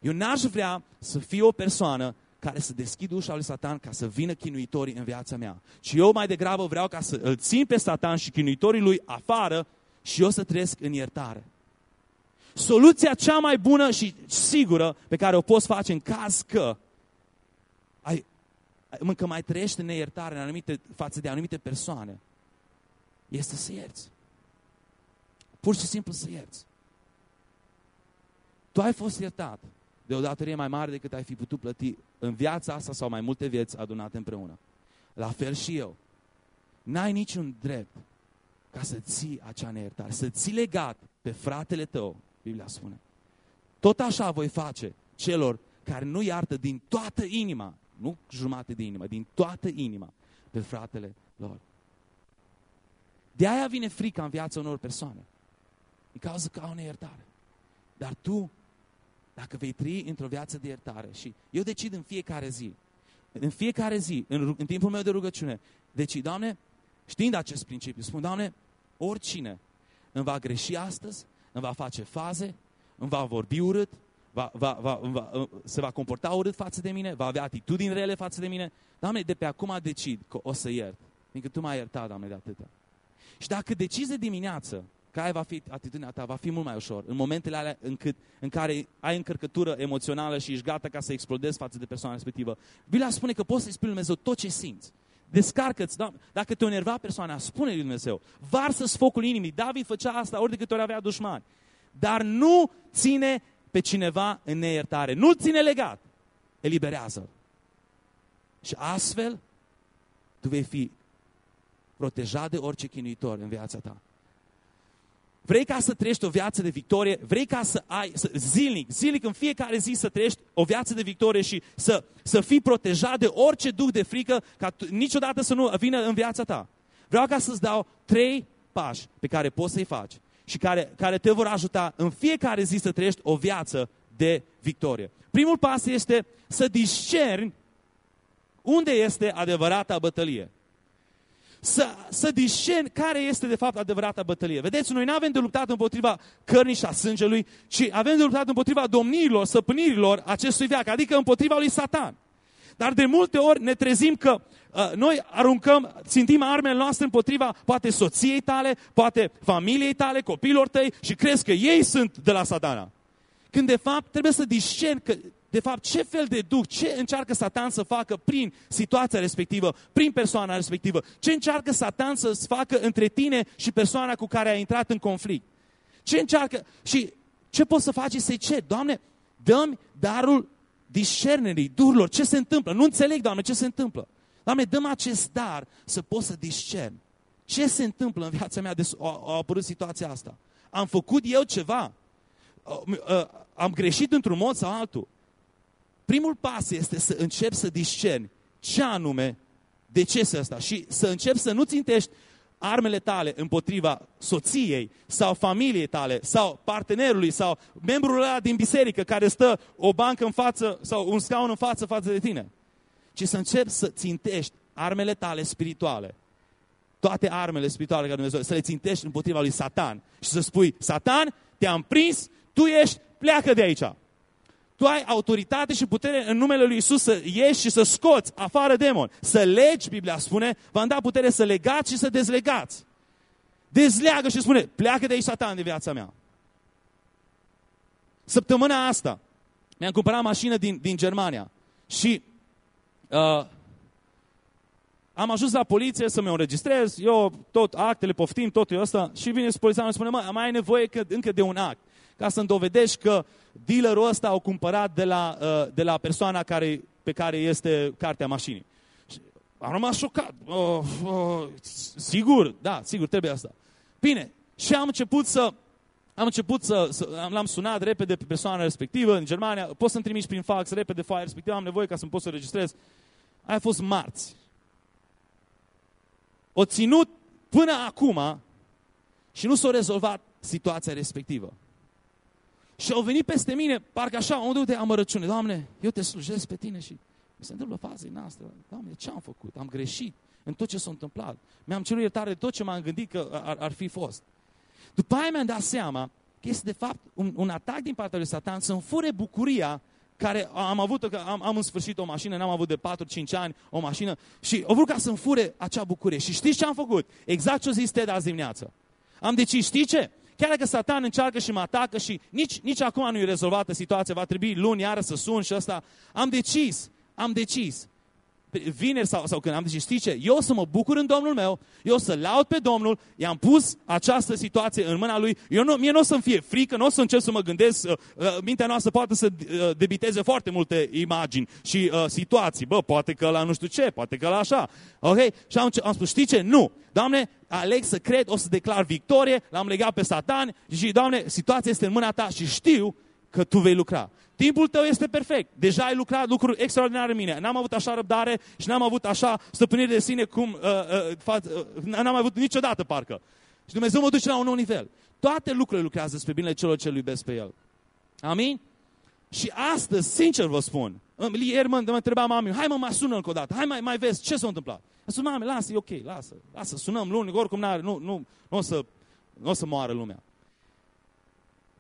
[SPEAKER 1] Eu n-aș vrea să fiu o persoană care să deschid ușa lui Satan ca să vină chinuitorii în viața mea. Și eu mai degrabă vreau ca să îl țin pe Satan și chinuitorii lui afară și eu să trăiesc în iertare. Soluția cea mai bună și sigură pe care o poți face în caz că ai, încă mai trăiești în neiertare în anumite, față de anumite persoane, este să ierți. Pur și simplu să ierți. Tu ai fost iertat de o datorie mai mare decât ai fi putut plăti în viața asta sau mai multe vieți adunate împreună. La fel și eu. N-ai niciun drept ca să ții acea neiertare, să ții legat pe fratele tău, Biblia spune. Tot așa voi face celor care nu iartă din toată inima, nu jumate de inimă, din toată inima pe fratele lor. De aia vine frica în viața unor persoane. Din cauza că au neiertare. Dar tu, dacă vei trăi într-o viață de iertare și eu decid în fiecare zi, în fiecare zi, în, în timpul meu de rugăciune, decid, Doamne, știind acest principiu, spun, Doamne, oricine îmi va greși astăzi, îmi va face faze, îmi va vorbi urât, va, va, va, va, se va comporta urât față de mine, va avea atitudini rele față de mine. Doamne, de pe acum decid că o să iert. Fiindcă Tu m-ai iertat, Doamne, de atâta. Și dacă decizi de dimineață, care va fi atitudinea ta, va fi mult mai ușor. În momentele alea încât, în care ai încărcătură emoțională și ești gata ca să explodezi față de persoana respectivă. Biblia spune că poți să-i spui lui Dumnezeu tot ce simți. Descarcă-ți, da? dacă te-o nerva persoana, spune lui Dumnezeu. Varsă-ți focul inimii. David făcea asta ori de câte ori avea dușmani. Dar nu ține pe cineva în neiertare. Nu ține legat. Eliberează-l. Și astfel, tu vei fi protejat de orice chinuitor în viața ta. Vrei ca să trăiești o viață de victorie? Vrei ca să ai, să, zilnic, zilnic în fiecare zi să trăiești o viață de victorie și să, să fii protejat de orice duh de frică ca tu, niciodată să nu vină în viața ta? Vreau ca să-ți dau trei pași pe care poți să-i faci și care, care te vor ajuta în fiecare zi să trăiești o viață de victorie. Primul pas este să discerni unde este adevărata bătălie să, să discerni care este de fapt adevărata bătălie. Vedeți, noi nu avem de luptat împotriva cărnii și a sângelui, ci avem de luptat împotriva domniilor, săpânirilor acestui veac, adică împotriva lui Satan. Dar de multe ori ne trezim că uh, noi aruncăm, țintim armele noastre împotriva poate soției tale, poate familiei tale, copiilor tăi și crezi că ei sunt de la satana. Când de fapt trebuie să discerni că de fapt, ce fel de duh, ce încearcă Satan să facă prin situația respectivă, prin persoana respectivă, ce încearcă Satan să facă între tine și persoana cu care ai intrat în conflict. Ce încearcă și ce poți să faci să-i cer? Doamne, dă darul discernerii duhurilor. Ce se întâmplă? Nu înțeleg, Doamne, ce se întâmplă. Doamne, dăm acest dar să pot să discern. Ce se întâmplă în viața mea de a, a apărut situația asta? Am făcut eu ceva? Am greșit într-un mod sau altul? Primul pas este să începi să discerni ce anume, de ce se asta și să începi să nu țintești armele tale împotriva soției sau familiei tale sau partenerului sau membrul ăla din biserică care stă o bancă în față sau un scaun în față față de tine. Ci să începi să țintești armele tale spirituale. Toate armele spirituale care Dumnezeu, să le țintești împotriva lui Satan. Și să spui, Satan, te-am prins, tu ești, pleacă de aici tu ai autoritate și putere în numele lui Isus să ieși și să scoți afară demon. Să legi, Biblia spune, v-am dat putere să legați și să dezlegați. Dezleagă și spune, pleacă de aici satan de viața mea. Săptămâna asta mi-am cumpărat mașină din, din Germania și uh, am ajuns la poliție să mă înregistrez, eu tot actele poftim, totul ăsta și vine poliția și spune, mă, mai ai nevoie că, încă de un act ca să-mi dovedești că dealerul ăsta a cumpărat de la, uh, de la persoana care, pe care este cartea mașinii. Și am rămas șocat. Oh, oh, sigur, da, sigur, trebuie asta. Bine, și am început să am început să, să l-am sunat repede pe persoana respectivă în Germania, poți să-mi trimiți prin fax repede foaia respectivă, am nevoie ca să-mi pot să registrez. Aia a fost marți. O ținut până acum și nu s-a rezolvat situația respectivă. Și au venit peste mine, parcă așa, unde de amărăciune. Doamne, eu te slujesc pe tine și mi se întâmplă faza din asta. Doamne, ce am făcut? Am greșit în tot ce s-a întâmplat. Mi-am cerut iertare de tot ce m-am gândit că ar, ar fi fost. După aia mi-am dat seama că este de fapt un, un atac din partea lui Satan să-mi fure bucuria care am avut, că am, am în sfârșit o mașină, n-am avut de 4-5 ani o mașină și au vrut ca să-mi fure acea bucurie. Și știți ce am făcut? Exact ce a zis Ted azi dimineață. Am decis, știi ce? Chiar dacă Satan încearcă și mă atacă și nici, nici acum nu e rezolvată situația, va trebui luni iară să sun și ăsta, am decis, am decis vineri sau, sau când am zis, știi ce, eu o să mă bucur în Domnul meu, eu o să laud pe Domnul, i-am pus această situație în mâna Lui, eu nu, mie nu o să-mi fie frică, nu o să încep să mă gândesc, uh, uh, mintea noastră poate să uh, debiteze foarte multe imagini și uh, situații, bă, poate că la nu știu ce, poate că la așa, ok? Și am, am spus, știi ce, nu, Doamne, aleg să cred, o să declar victorie, l-am legat pe Satan și, Doamne, situația este în mâna Ta și știu că Tu vei lucra. Timpul tău este perfect. Deja ai lucrat lucruri extraordinare în mine. N-am avut așa răbdare și n-am avut așa stăpânire de sine cum uh, uh, uh, n-am avut niciodată parcă. Și Dumnezeu mă duce la un nou nivel. Toate lucrurile lucrează spre binele celor ce îl iubesc pe El. Amin? Și astăzi, sincer vă spun, ieri mă, mă întreba mami, hai mă, mai sună încă o dată, hai mai, mai vezi ce s-a întâmplat. Am spus, mami, lasă, e ok, lasă, lasă, sunăm luni, oricum n-are, nu, nu, nu, o să, nu o să moară lumea.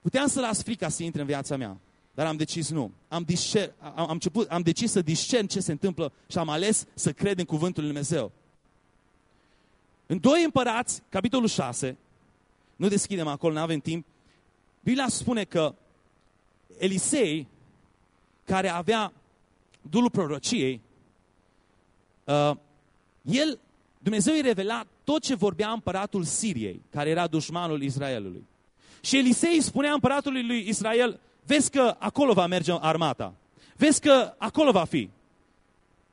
[SPEAKER 1] Puteam să las frica să intre în viața mea. Dar am decis nu. Am, discer, am, am, început, am decis să discern ce se întâmplă și am ales să cred în cuvântul lui Dumnezeu. În 2 împărați, capitolul 6, nu deschidem acolo, nu avem timp, Biblia spune că Elisei, care avea dulul prorociei, uh, el, Dumnezeu îi revela tot ce vorbea împăratul Siriei, care era dușmanul Israelului. Și Elisei spunea împăratului lui Israel, vezi că acolo va merge armata. Vezi că acolo va fi.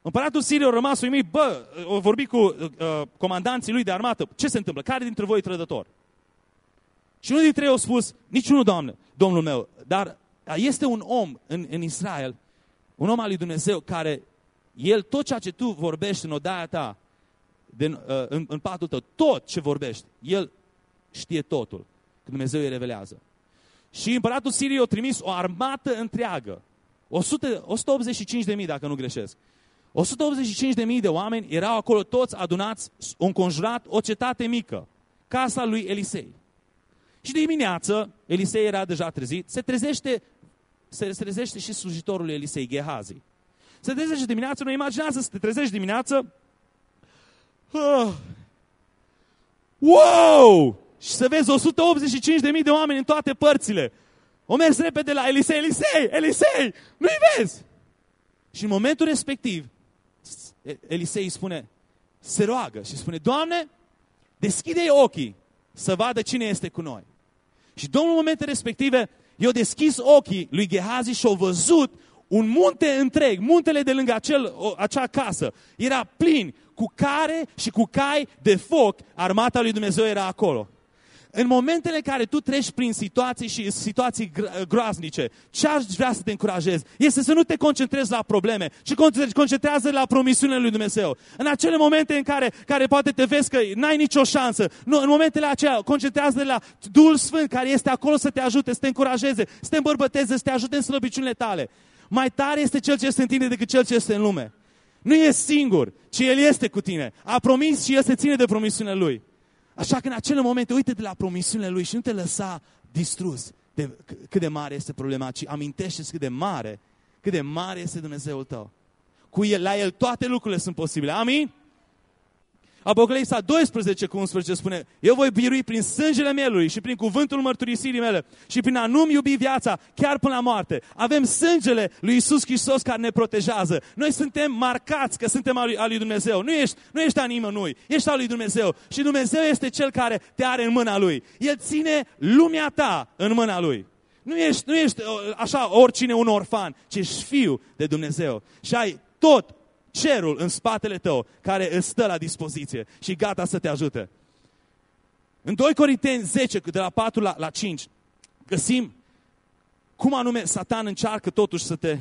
[SPEAKER 1] Împăratul Siriu a rămas uimit, bă, o vorbi cu uh, comandanții lui de armată, ce se întâmplă? Care dintre voi e trădător? Și unul dintre ei a spus, niciunul, Doamne, Domnul meu, dar este un om în, în Israel, un om al lui Dumnezeu, care el, tot ceea ce tu vorbești în odaia ta, de, uh, în, în patul tău, tot ce vorbești, el știe totul. Când Dumnezeu îi revelează. Și împăratul Siriei a trimis o armată întreagă. 100, 185 de mii, dacă nu greșesc. 185 de mii de oameni erau acolo toți adunați, înconjurat o cetate mică, casa lui Elisei. Și de dimineață, Elisei era deja trezit, se trezește, se trezește și slujitorul lui Elisei, Gehazi. Se trezește dimineața, nu imaginează să te trezești dimineață. Ah. Wow! Și să vezi 185.000 de oameni în toate părțile. O mers repede la Elisei, Elisei, Elisei, nu-i vezi! Și în momentul respectiv, Elisei îi spune, se roagă și spune, Doamne, deschide-i ochii să vadă cine este cu noi. Și Domnul în momentele respective, i-a deschis ochii lui Gehazi și a văzut un munte întreg, muntele de lângă acel, acea casă, era plin cu care și cu cai de foc, armata lui Dumnezeu era acolo. În momentele în care tu treci prin situații și situații groaznice, ce aș vrea să te încurajez? Este să nu te concentrezi la probleme, ci concentrează la promisiunile lui Dumnezeu. În acele momente în care, care poate te vezi că n-ai nicio șansă, nu, în momentele acelea, concentrează la Duhul Sfânt care este acolo să te ajute, să te încurajeze, să te îmbărbăteze, să te ajute în slăbiciunile tale. Mai tare este Cel ce este în tine decât Cel ce este în lume. Nu e singur, ci El este cu tine. A promis și El se ține de promisiunile Lui. Așa că în acele momente, uite de la promisiunile Lui și nu te lăsa distrus de cât de mare este problema, ci amintește cât de mare, cât de mare este Dumnezeul tău. Cu El, la El toate lucrurile sunt posibile. Amin? Apocalipsa 12 cu 11 spune, eu voi birui prin sângele mielului și prin cuvântul mărturisirii mele și prin a nu-mi iubi viața chiar până la moarte. Avem sângele lui Isus Hristos care ne protejează. Noi suntem marcați că suntem al lui, al lui Dumnezeu. Nu ești, nu ești a nimănui, ești al lui Dumnezeu. Și Dumnezeu este Cel care te are în mâna Lui. El ține lumea ta în mâna Lui. Nu ești, nu ești așa oricine un orfan, ci ești fiu de Dumnezeu. Și ai tot cerul în spatele tău care îți stă la dispoziție și gata să te ajute. În 2 Corinteni 10, de la 4 la, la 5, găsim cum anume Satan încearcă totuși să te,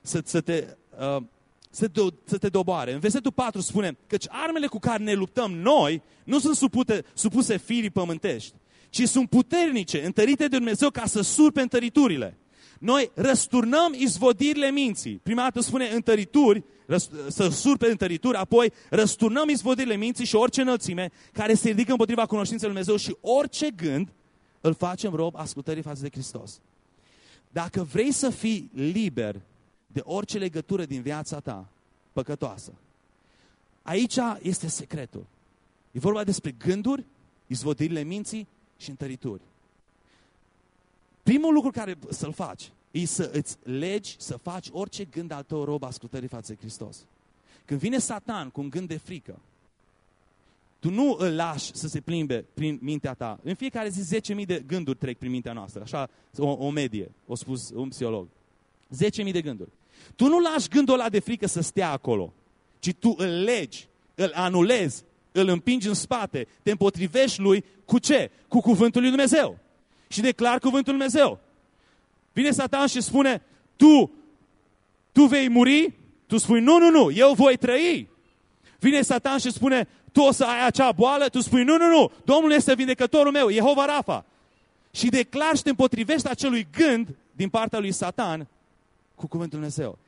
[SPEAKER 1] să, să te, uh, să, te, să te doboare. În versetul 4 spune, căci armele cu care ne luptăm noi nu sunt supute, supuse firii pământești, ci sunt puternice, întărite de Dumnezeu ca să surpe întăriturile. Noi răsturnăm izvodirile minții. Prima dată spune întărituri, să surpe întărituri, apoi răsturnăm izvodirile minții și orice înălțime care se ridică împotriva cunoștinței lui Dumnezeu și orice gând îl facem rob ascultării față de Hristos. Dacă vrei să fii liber de orice legătură din viața ta păcătoasă, aici este secretul. E vorba despre gânduri, izvodirile minții și întărituri. Primul lucru care să-l faci e să îți legi, să faci orice gând al tău rob ascultării față de Hristos. Când vine Satan cu un gând de frică, tu nu îl lași să se plimbe prin mintea ta. În fiecare zi 10.000 de gânduri trec prin mintea noastră, așa o, o medie, o spus un psiholog. 10.000 de gânduri. Tu nu lași gândul ăla de frică să stea acolo, ci tu îl legi, îl anulezi, îl împingi în spate, te împotrivești lui cu ce? Cu cuvântul lui Dumnezeu. Și declar cuvântul lui Dumnezeu. Vine Satan și spune, tu, tu vei muri? Tu spui, nu, nu, nu, eu voi trăi. Vine Satan și spune, tu o să ai acea boală? Tu spui, nu, nu, nu, Domnul este vindecătorul meu, Jehova Rafa. Și declar și te împotrivești acelui gând din partea lui Satan cu cuvântul Dumnezeu.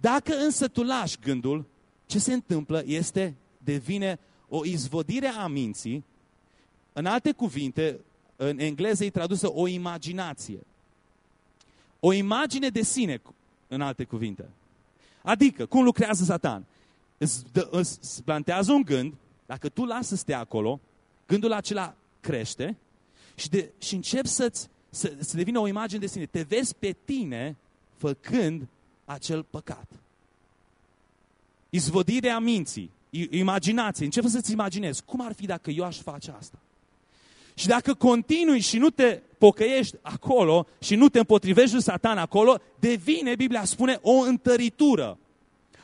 [SPEAKER 1] Dacă însă tu lași gândul, ce se întâmplă este, devine o izvodire a minții, în alte cuvinte, în engleză îi tradusă o imaginație. O imagine de sine, în alte cuvinte. Adică, cum lucrează Satan? Îți, dă, îți plantează un gând, dacă tu lasă să stea acolo, gândul acela crește și, de, și începi să-ți, să, să devină o imagine de sine. Te vezi pe tine făcând acel păcat. Izvodirea minții, imaginație, începi să-ți imaginezi cum ar fi dacă eu aș face asta. Și dacă continui și nu te pocăiești acolo și nu te împotrivești lui Satan acolo, devine, Biblia spune, o întăritură.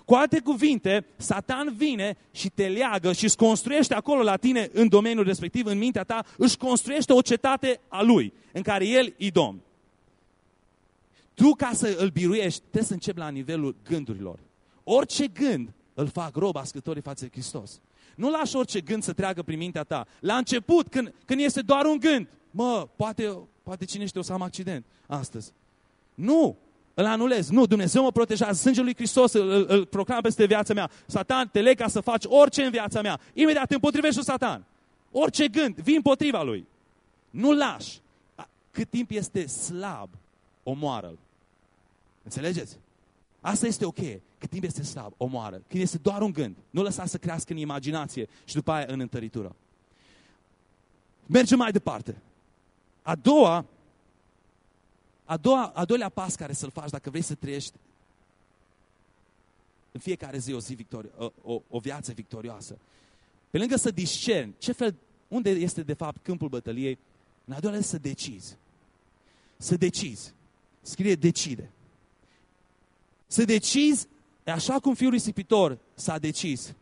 [SPEAKER 1] Cu alte cuvinte, Satan vine și te leagă și îți construiește acolo la tine, în domeniul respectiv, în mintea ta, își construiește o cetate a lui, în care el e domn. Tu, ca să îl biruiești, trebuie să începi la nivelul gândurilor. Orice gând îl fac rob ascultătorii față de Hristos. Nu lași orice gând să treacă prin mintea ta. La început, când, când este doar un gând, mă, poate, poate cine știe, o să am accident astăzi. Nu! Îl anulez. Nu, Dumnezeu mă protejează. Sângele lui Hristos îl, îl, îl proclam peste viața mea. Satan, te leg ca să faci orice în viața mea. Imediat te împotrivești cu Satan. Orice gând, vii împotriva lui. Nu lași. Cât timp este slab, omoară-l. Înțelegeți? Asta este ok. Cât timp este slab, omoară. Când este doar un gând, nu lăsa să crească în imaginație și după aia în întăritură. Mergem mai departe. A doua, a, doua, a doilea pas care să-l faci dacă vrei să trăiești în fiecare zi o zi victorio, o, o, o viață victorioasă. Pe lângă să discerni ce fel, unde este de fapt câmpul bătăliei, în a doilea să decizi. Să decizi. Scrie decide. Să decizi așa cum fiul risipitor s-a decis.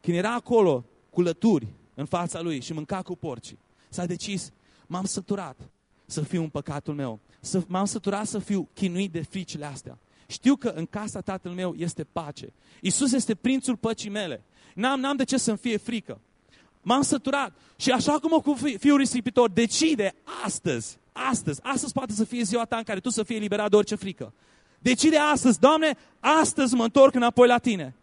[SPEAKER 1] Când era acolo cu lături în fața lui și mânca cu porci, s-a decis, m-am săturat să fiu în păcatul meu. Să, m-am săturat să fiu chinuit de fricile astea. Știu că în casa tatăl meu este pace. Isus este prințul păcii mele. N-am, n-am de ce să-mi fie frică. M-am săturat. Și așa cum o cu fiul risipitor decide astăzi, astăzi, astăzi poate să fie ziua ta în care tu să fii eliberat de orice frică. Decide astăzi, Doamne, astăzi mă întorc înapoi la Tine.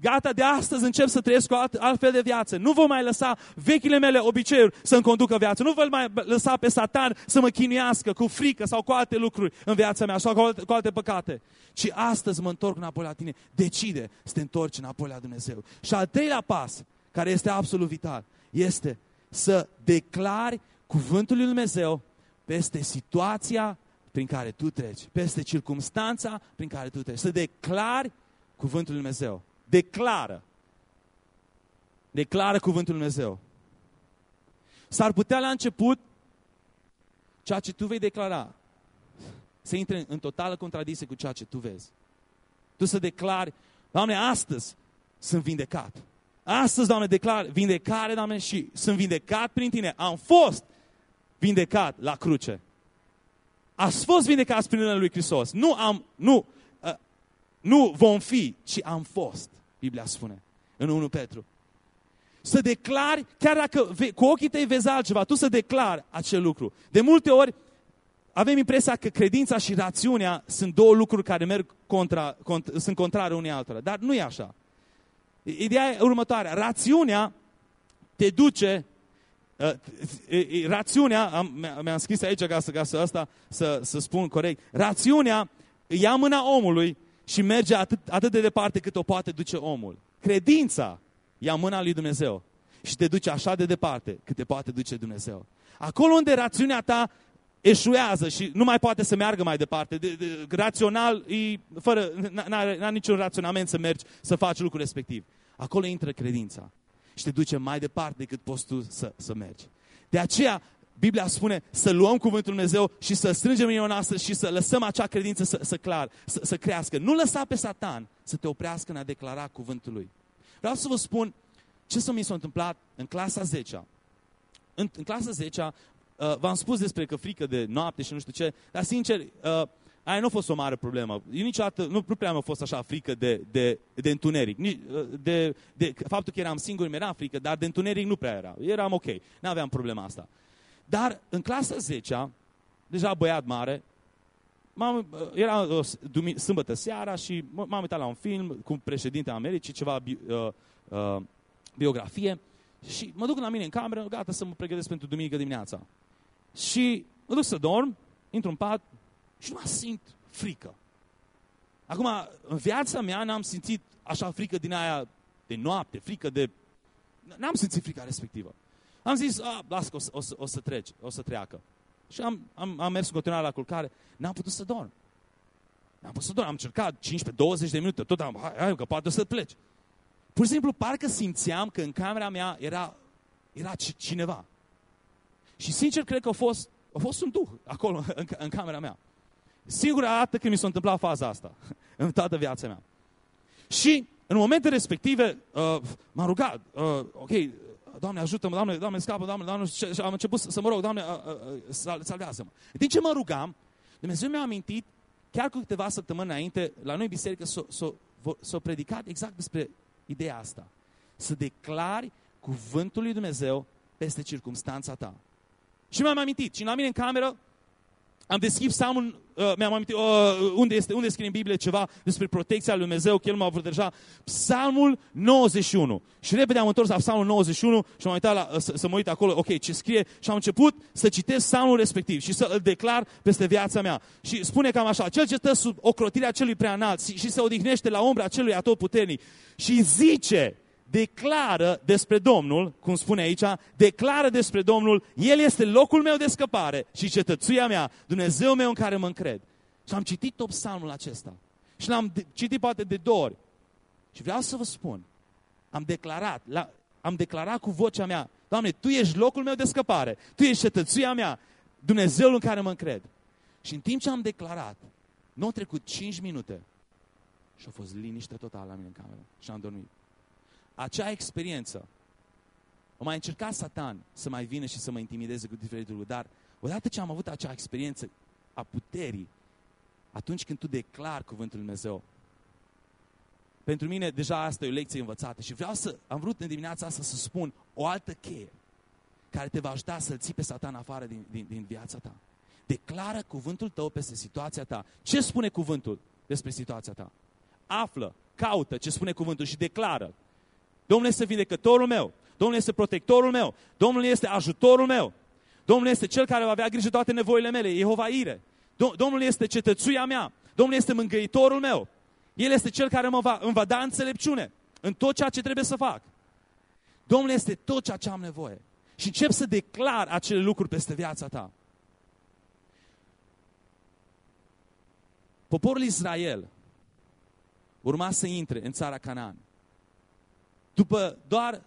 [SPEAKER 1] Gata, de astăzi încep să trăiesc o alt, altfel de viață. Nu vă mai lăsa vechile mele obiceiuri să-mi conducă viața. Nu vă mai lăsa pe satan să mă chinuiască cu frică sau cu alte lucruri în viața mea sau cu alte, cu alte păcate. Ci astăzi mă întorc înapoi la tine. Decide să te întorci înapoi la Dumnezeu. Și al treilea pas, care este absolut vital, este să declari cuvântul lui Dumnezeu peste situația prin care tu treci, peste circumstanța prin care tu treci. Să declari cuvântul lui Dumnezeu. Declară. Declară cuvântul lui Dumnezeu. S-ar putea la început ceea ce tu vei declara să intre în totală contradicție cu ceea ce tu vezi. Tu să declari, Doamne, astăzi sunt vindecat. Astăzi, Doamne, declar vindecare, Doamne, și sunt vindecat prin Tine. Am fost vindecat la cruce. Ați fost vindecați prin numele lui Hristos. Nu am, nu, uh, nu vom fi, ci am fost. Biblia spune în 1 Petru. Să declari, chiar dacă cu ochii tăi vezi altceva, tu să declari acel lucru. De multe ori avem impresia că credința și rațiunea sunt două lucruri care merg contra, contra sunt contrare unii altora. Dar nu e așa. Ideea e următoarea. Rațiunea te duce Uh, rațiunea, am, mi-am scris aici ca să, ca să, asta, să, să spun corect, rațiunea ia mâna omului și merge atât, atât de departe cât o poate duce omul. Credința ia mâna lui Dumnezeu și te duce așa de departe cât te poate duce Dumnezeu. Acolo unde rațiunea ta eșuează și nu mai poate să meargă mai departe. De, de, rațional, e, fără, n-are niciun raționament să mergi, să faci lucrul respectiv. Acolo intră credința și te duce mai departe decât poți tu să, să mergi. De aceea, Biblia spune să luăm cuvântul Dumnezeu și să strângem inima noastră și să lăsăm acea credință să, să clar, să, să crească. Nu lăsa pe Satan să te oprească în a declara cuvântul lui. Vreau să vă spun ce să mi s-a întâmplat în clasa 10 în, în clasa 10 uh, v-am spus despre că frică de noapte și nu știu ce, dar sincer, uh, aia nu a fost o mare problemă. Eu niciodată, nu, nu prea mi-a fost așa frică de, de, de întuneric. Uh, de, de, faptul că eram singur mi era frică, dar de întuneric nu prea era. Eram ok, nu aveam problema asta. Dar în clasa 10 deja băiat mare, m-am, uh, era uh, sâmbătă seara și m-am uitat la un film cu președintele Americii, ceva bi, uh, uh, biografie, și mă duc la mine în cameră, gata să mă pregătesc pentru duminică dimineața. Și mă duc să dorm, intru în pat și nu mă simt frică. Acum, în viața mea n-am simțit așa frică din aia de noapte, frică de... N-am simțit frica respectivă. Am zis, a, las că o să, o, să, o să treci, o să treacă. Și am, am, am mers în continuare la culcare, n-am putut să dorm. N-am putut să dorm, am încercat 15-20 de minute, tot am, hai, hai că poate să pleci. Pur și simplu, parcă simțeam că în camera mea era, era cineva. Și sincer, cred că a fost, a fost un duh acolo, [laughs] în, în camera mea. Singura dată când mi s-a întâmplat faza asta, [laughs] în toată viața mea. Și în momente respective, uh, m-am rugat, uh, ok, Doamne, ajută-mă, Doamne, Doamne, scapă, Doamne, Doamne, și am început să, să mă rog, Doamne, uh, uh, uh salvează-mă. În timp ce mă rugam, Dumnezeu mi-a amintit, chiar cu câteva săptămâni înainte, la noi biserică s-a, s-a, s-a predicat exact despre ideea asta. Să declari cuvântul lui Dumnezeu peste circumstanța ta. Și mi-am amintit, și la mine în cameră, am deschis psalmul, uh, mi-am amintit, uh, unde, este, unde scrie în Biblie ceva despre protecția lui Dumnezeu, că El m-a deja. Psalmul 91. Și repede am întors la psalmul 91 și m-am uitat la, uh, să, să mă uit acolo, ok, ce scrie, și am început să citesc psalmul respectiv și să îl declar peste viața mea. Și spune cam așa, cel ce stă sub ocrotirea celui preanalt și se odihnește la umbra celui atotputernic și zice, declară despre Domnul, cum spune aici, declară despre Domnul, El este locul meu de scăpare și cetățuia mea, Dumnezeu meu în care mă încred. Și am citit tot psalmul acesta. Și l-am citit poate de două ori. Și vreau să vă spun, am declarat, la, am declarat cu vocea mea, Doamne, Tu ești locul meu de scăpare, Tu ești cetățuia mea, Dumnezeul în care mă încred. Și în timp ce am declarat, nu au trecut 5 minute și a fost liniște totală la mine în cameră și am dormit acea experiență, o mai încercat Satan să mai vină și să mă intimideze cu diferite lucruri, dar odată ce am avut acea experiență a puterii, atunci când tu declar cuvântul Lui Dumnezeu, pentru mine deja asta e o lecție învățată și vreau să, am vrut în dimineața asta să spun o altă cheie care te va ajuta să-l ții pe Satan afară din, din, din viața ta. Declară cuvântul tău peste situația ta. Ce spune cuvântul despre situația ta? Află, caută ce spune cuvântul și declară. Domnul este vindecătorul meu. Domnul este protectorul meu. Domnul este ajutorul meu. Domnul este cel care va avea grijă de toate nevoile mele. Jehova Ire. Domnul este cetățuia mea. Domnul este mângâitorul meu. El este cel care mă va, îmi va da înțelepciune în tot ceea ce trebuie să fac. Domnul este tot ceea ce am nevoie. Și încep să declar acele lucruri peste viața ta. Poporul Israel urma să intre în țara Canaan. După doar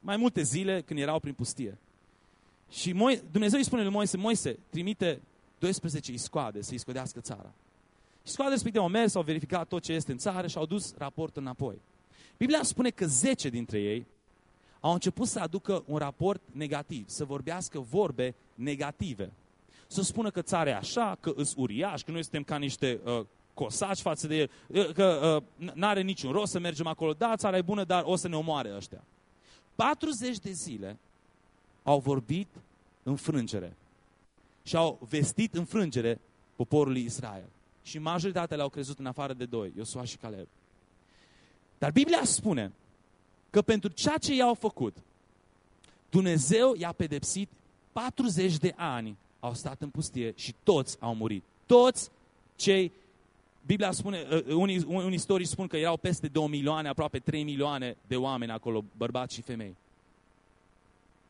[SPEAKER 1] mai multe zile când erau prin pustie. Și Moi, Dumnezeu îi spune lui Moise, Moise, trimite 12 iscoade să-i scodească țara. Iscoade respectiv au mers, au verificat tot ce este în țară și au dus raportul înapoi. Biblia spune că 10 dintre ei au început să aducă un raport negativ, să vorbească vorbe negative. Să spună că țara e așa, că îs uriaș, că noi suntem ca niște uh, cosaci față de el, că uh, n-are niciun rost să mergem acolo. Da, țara e bună, dar o să ne omoare ăștia. 40 de zile au vorbit înfrângere și au vestit înfrângere poporului Israel. Și majoritatea le-au crezut în afară de doi, Iosua și Caleb. Dar Biblia spune că pentru ceea ce i-au făcut, Dumnezeu i-a pedepsit 40 de ani au stat în pustie și toți au murit. Toți cei Biblia spune, uh, unii, unii istorii spun că erau peste 2 milioane, aproape 3 milioane de oameni acolo, bărbați și femei.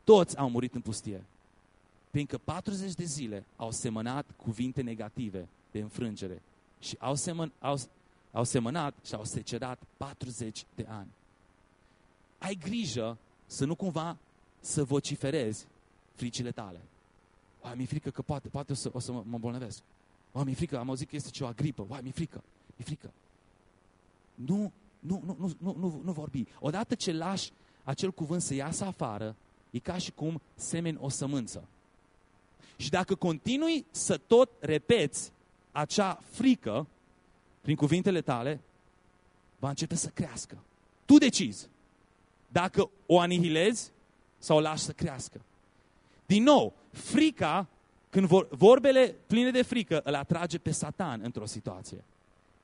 [SPEAKER 1] Toți au murit în pustie. Fiindcă 40 de zile au semănat cuvinte negative de înfrângere și au, semăn, au, au semănat și au secerat 40 de ani. Ai grijă să nu cumva să vociferezi fricile tale. Oai, mi-e frică că poate, poate o să, o să mă, mă îmbolnăvesc. Oai, mi-e frică, am auzit că este ceva gripă. Oai, mi-e frică, mi-e frică. Nu, nu, nu, nu, nu, nu, nu vorbi. Odată ce lași acel cuvânt să iasă afară, e ca și cum semeni o sămânță. Și dacă continui să tot repeți acea frică prin cuvintele tale, va începe să crească. Tu decizi dacă o anihilezi sau o lași să crească. Din nou, frica, când vor, vorbele pline de frică, îl atrage pe Satan într-o situație.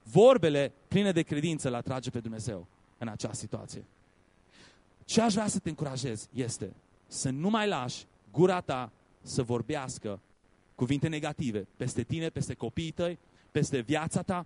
[SPEAKER 1] Vorbele pline de credință îl atrage pe Dumnezeu în acea situație. Ce aș vrea să te încurajez este să nu mai lași gura ta să vorbească cuvinte negative peste tine, peste copiii tăi, peste viața ta,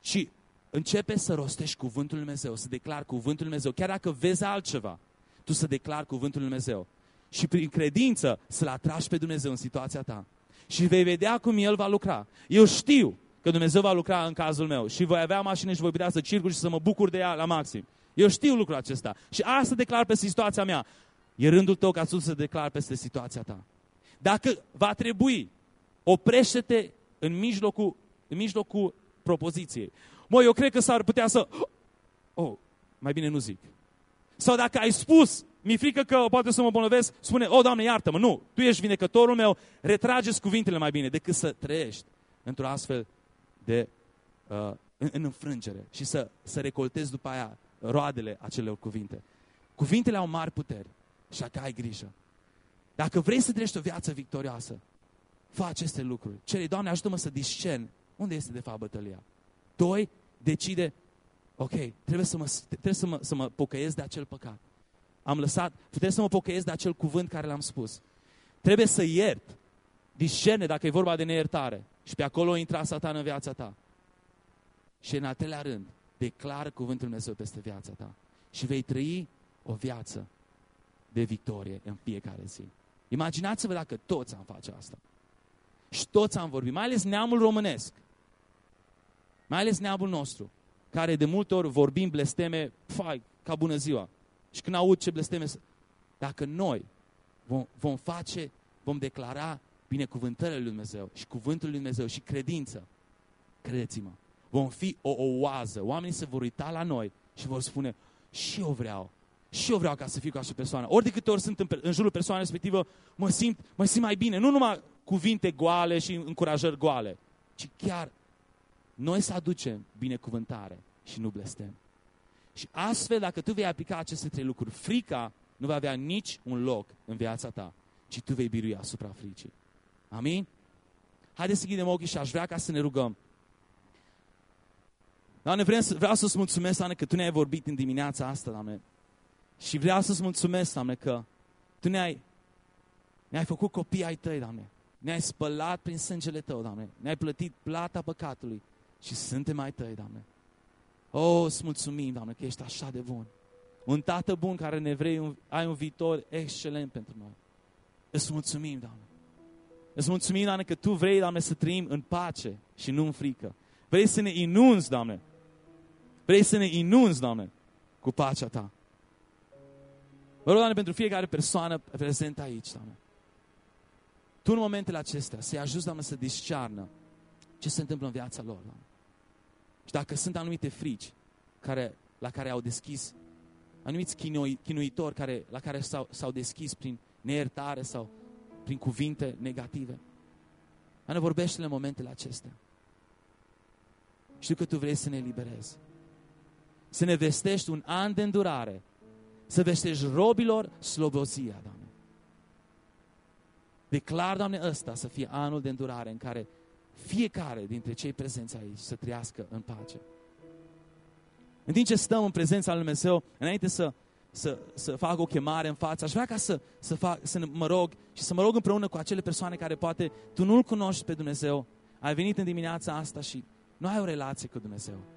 [SPEAKER 1] ci începe să rostești cuvântul Lui Dumnezeu, să declar cuvântul Lui Dumnezeu, chiar dacă vezi altceva, tu să declar cuvântul Lui Dumnezeu. Și prin credință să-L atragi pe Dumnezeu în situația ta. Și vei vedea cum El va lucra. Eu știu că Dumnezeu va lucra în cazul meu și voi avea mașină și voi putea să circul și să mă bucur de ea la maxim. Eu știu lucrul acesta. Și asta declar peste situația mea. E rândul tău ca tu să declar peste situația ta. Dacă va trebui, oprește-te în mijlocul, în mijlocul propoziției. Mă, eu cred că s-ar putea să... Oh, mai bine nu zic. Sau dacă ai spus, mi-e frică că poate să mă bolnăvesc, spune, o, Doamne, iartă-mă, nu, Tu ești vinecătorul meu, retrageți cuvintele mai bine decât să trăiești într-o astfel de uh, în, în înfrângere și să, să recoltezi după aia roadele acelor cuvinte. Cuvintele au mari puteri și că ai grijă. Dacă vrei să trăiești o viață victorioasă, fă aceste lucruri. Cere, Doamne, ajută-mă să discern unde este de fapt bătălia. Doi, decide, ok, trebuie să mă, trebuie să mă, să mă pocăiesc de acel păcat. Am lăsat, trebuie să mă pocăiesc de acel cuvânt care l-am spus. Trebuie să iert. Discerne dacă e vorba de neiertare. Și pe acolo intra satan în viața ta. Și în al treilea rând, declară cuvântul Dumnezeu peste viața ta. Și vei trăi o viață de victorie în fiecare zi. Imaginați-vă dacă toți am face asta. Și toți am vorbit, mai ales neamul românesc. Mai ales neamul nostru, care de multe ori vorbim blesteme, fai, ca bună ziua. Și când aud ce blesteme, dacă noi vom, vom face, vom declara binecuvântările lui Dumnezeu și cuvântul lui Dumnezeu și credință, credeți-mă, vom fi o oază. Oamenii se vor uita la noi și vor spune, și eu vreau, și eu vreau ca să fiu ca așa persoană. Ori de câte ori sunt în, în jurul persoanei respectivă, mă simt, mă simt mai bine. Nu numai cuvinte goale și încurajări goale, ci chiar noi să aducem binecuvântare și nu blestem. Și astfel, dacă tu vei aplica aceste trei lucruri, frica nu va avea nici un loc în viața ta, ci tu vei birui asupra fricii. Amin? Haideți să ghidem ochii și aș vrea ca să ne rugăm. Doamne, vreau, să, vreau să-ți mulțumesc, Doamne, că Tu ne-ai vorbit în dimineața asta, Doamne. Și vreau să-ți mulțumesc, Doamne, că Tu ne-ai ne-ai făcut copii ai Tăi, Doamne. Ne-ai spălat prin sângele Tău, Doamne. Ne-ai plătit plata păcatului și suntem ai Tăi, Doamne. Oh, îți mulțumim, Doamne, că ești așa de bun. Un tată bun care ne vrei, un, ai un viitor excelent pentru noi. Îți mulțumim, Doamne. Îți mulțumim, Doamne, că Tu vrei, Doamne, să trăim în pace și nu în frică. Vrei să ne inunzi, Doamne. Vrei să ne inunzi, Doamne, cu pacea Ta. Vă rog, Doamne, pentru fiecare persoană prezentă aici, Doamne. Tu în momentele acestea să-i ajuți, Doamne, să discearnă ce se întâmplă în viața lor, Doamne. Și dacă sunt anumite frici care, la care au deschis, anumiți chinui, chinuitori care, la care s-au, s-au deschis prin neiertare sau prin cuvinte negative. Doamne, vorbește în momentele acestea. Știu că Tu vrei să ne eliberezi. Să ne vestești un an de îndurare. Să vestești robilor slobozia, Doamne. Declar, Doamne, ăsta să fie anul de îndurare în care fiecare dintre cei prezenți aici să trăiască în pace. În timp ce stăm în prezența lui Dumnezeu, înainte să, să, să fac o chemare în față, aș vrea ca să, să, fac, să mă rog și să mă rog împreună cu acele persoane care poate tu nu-L cunoști pe Dumnezeu, ai venit în dimineața asta și nu ai o relație cu Dumnezeu.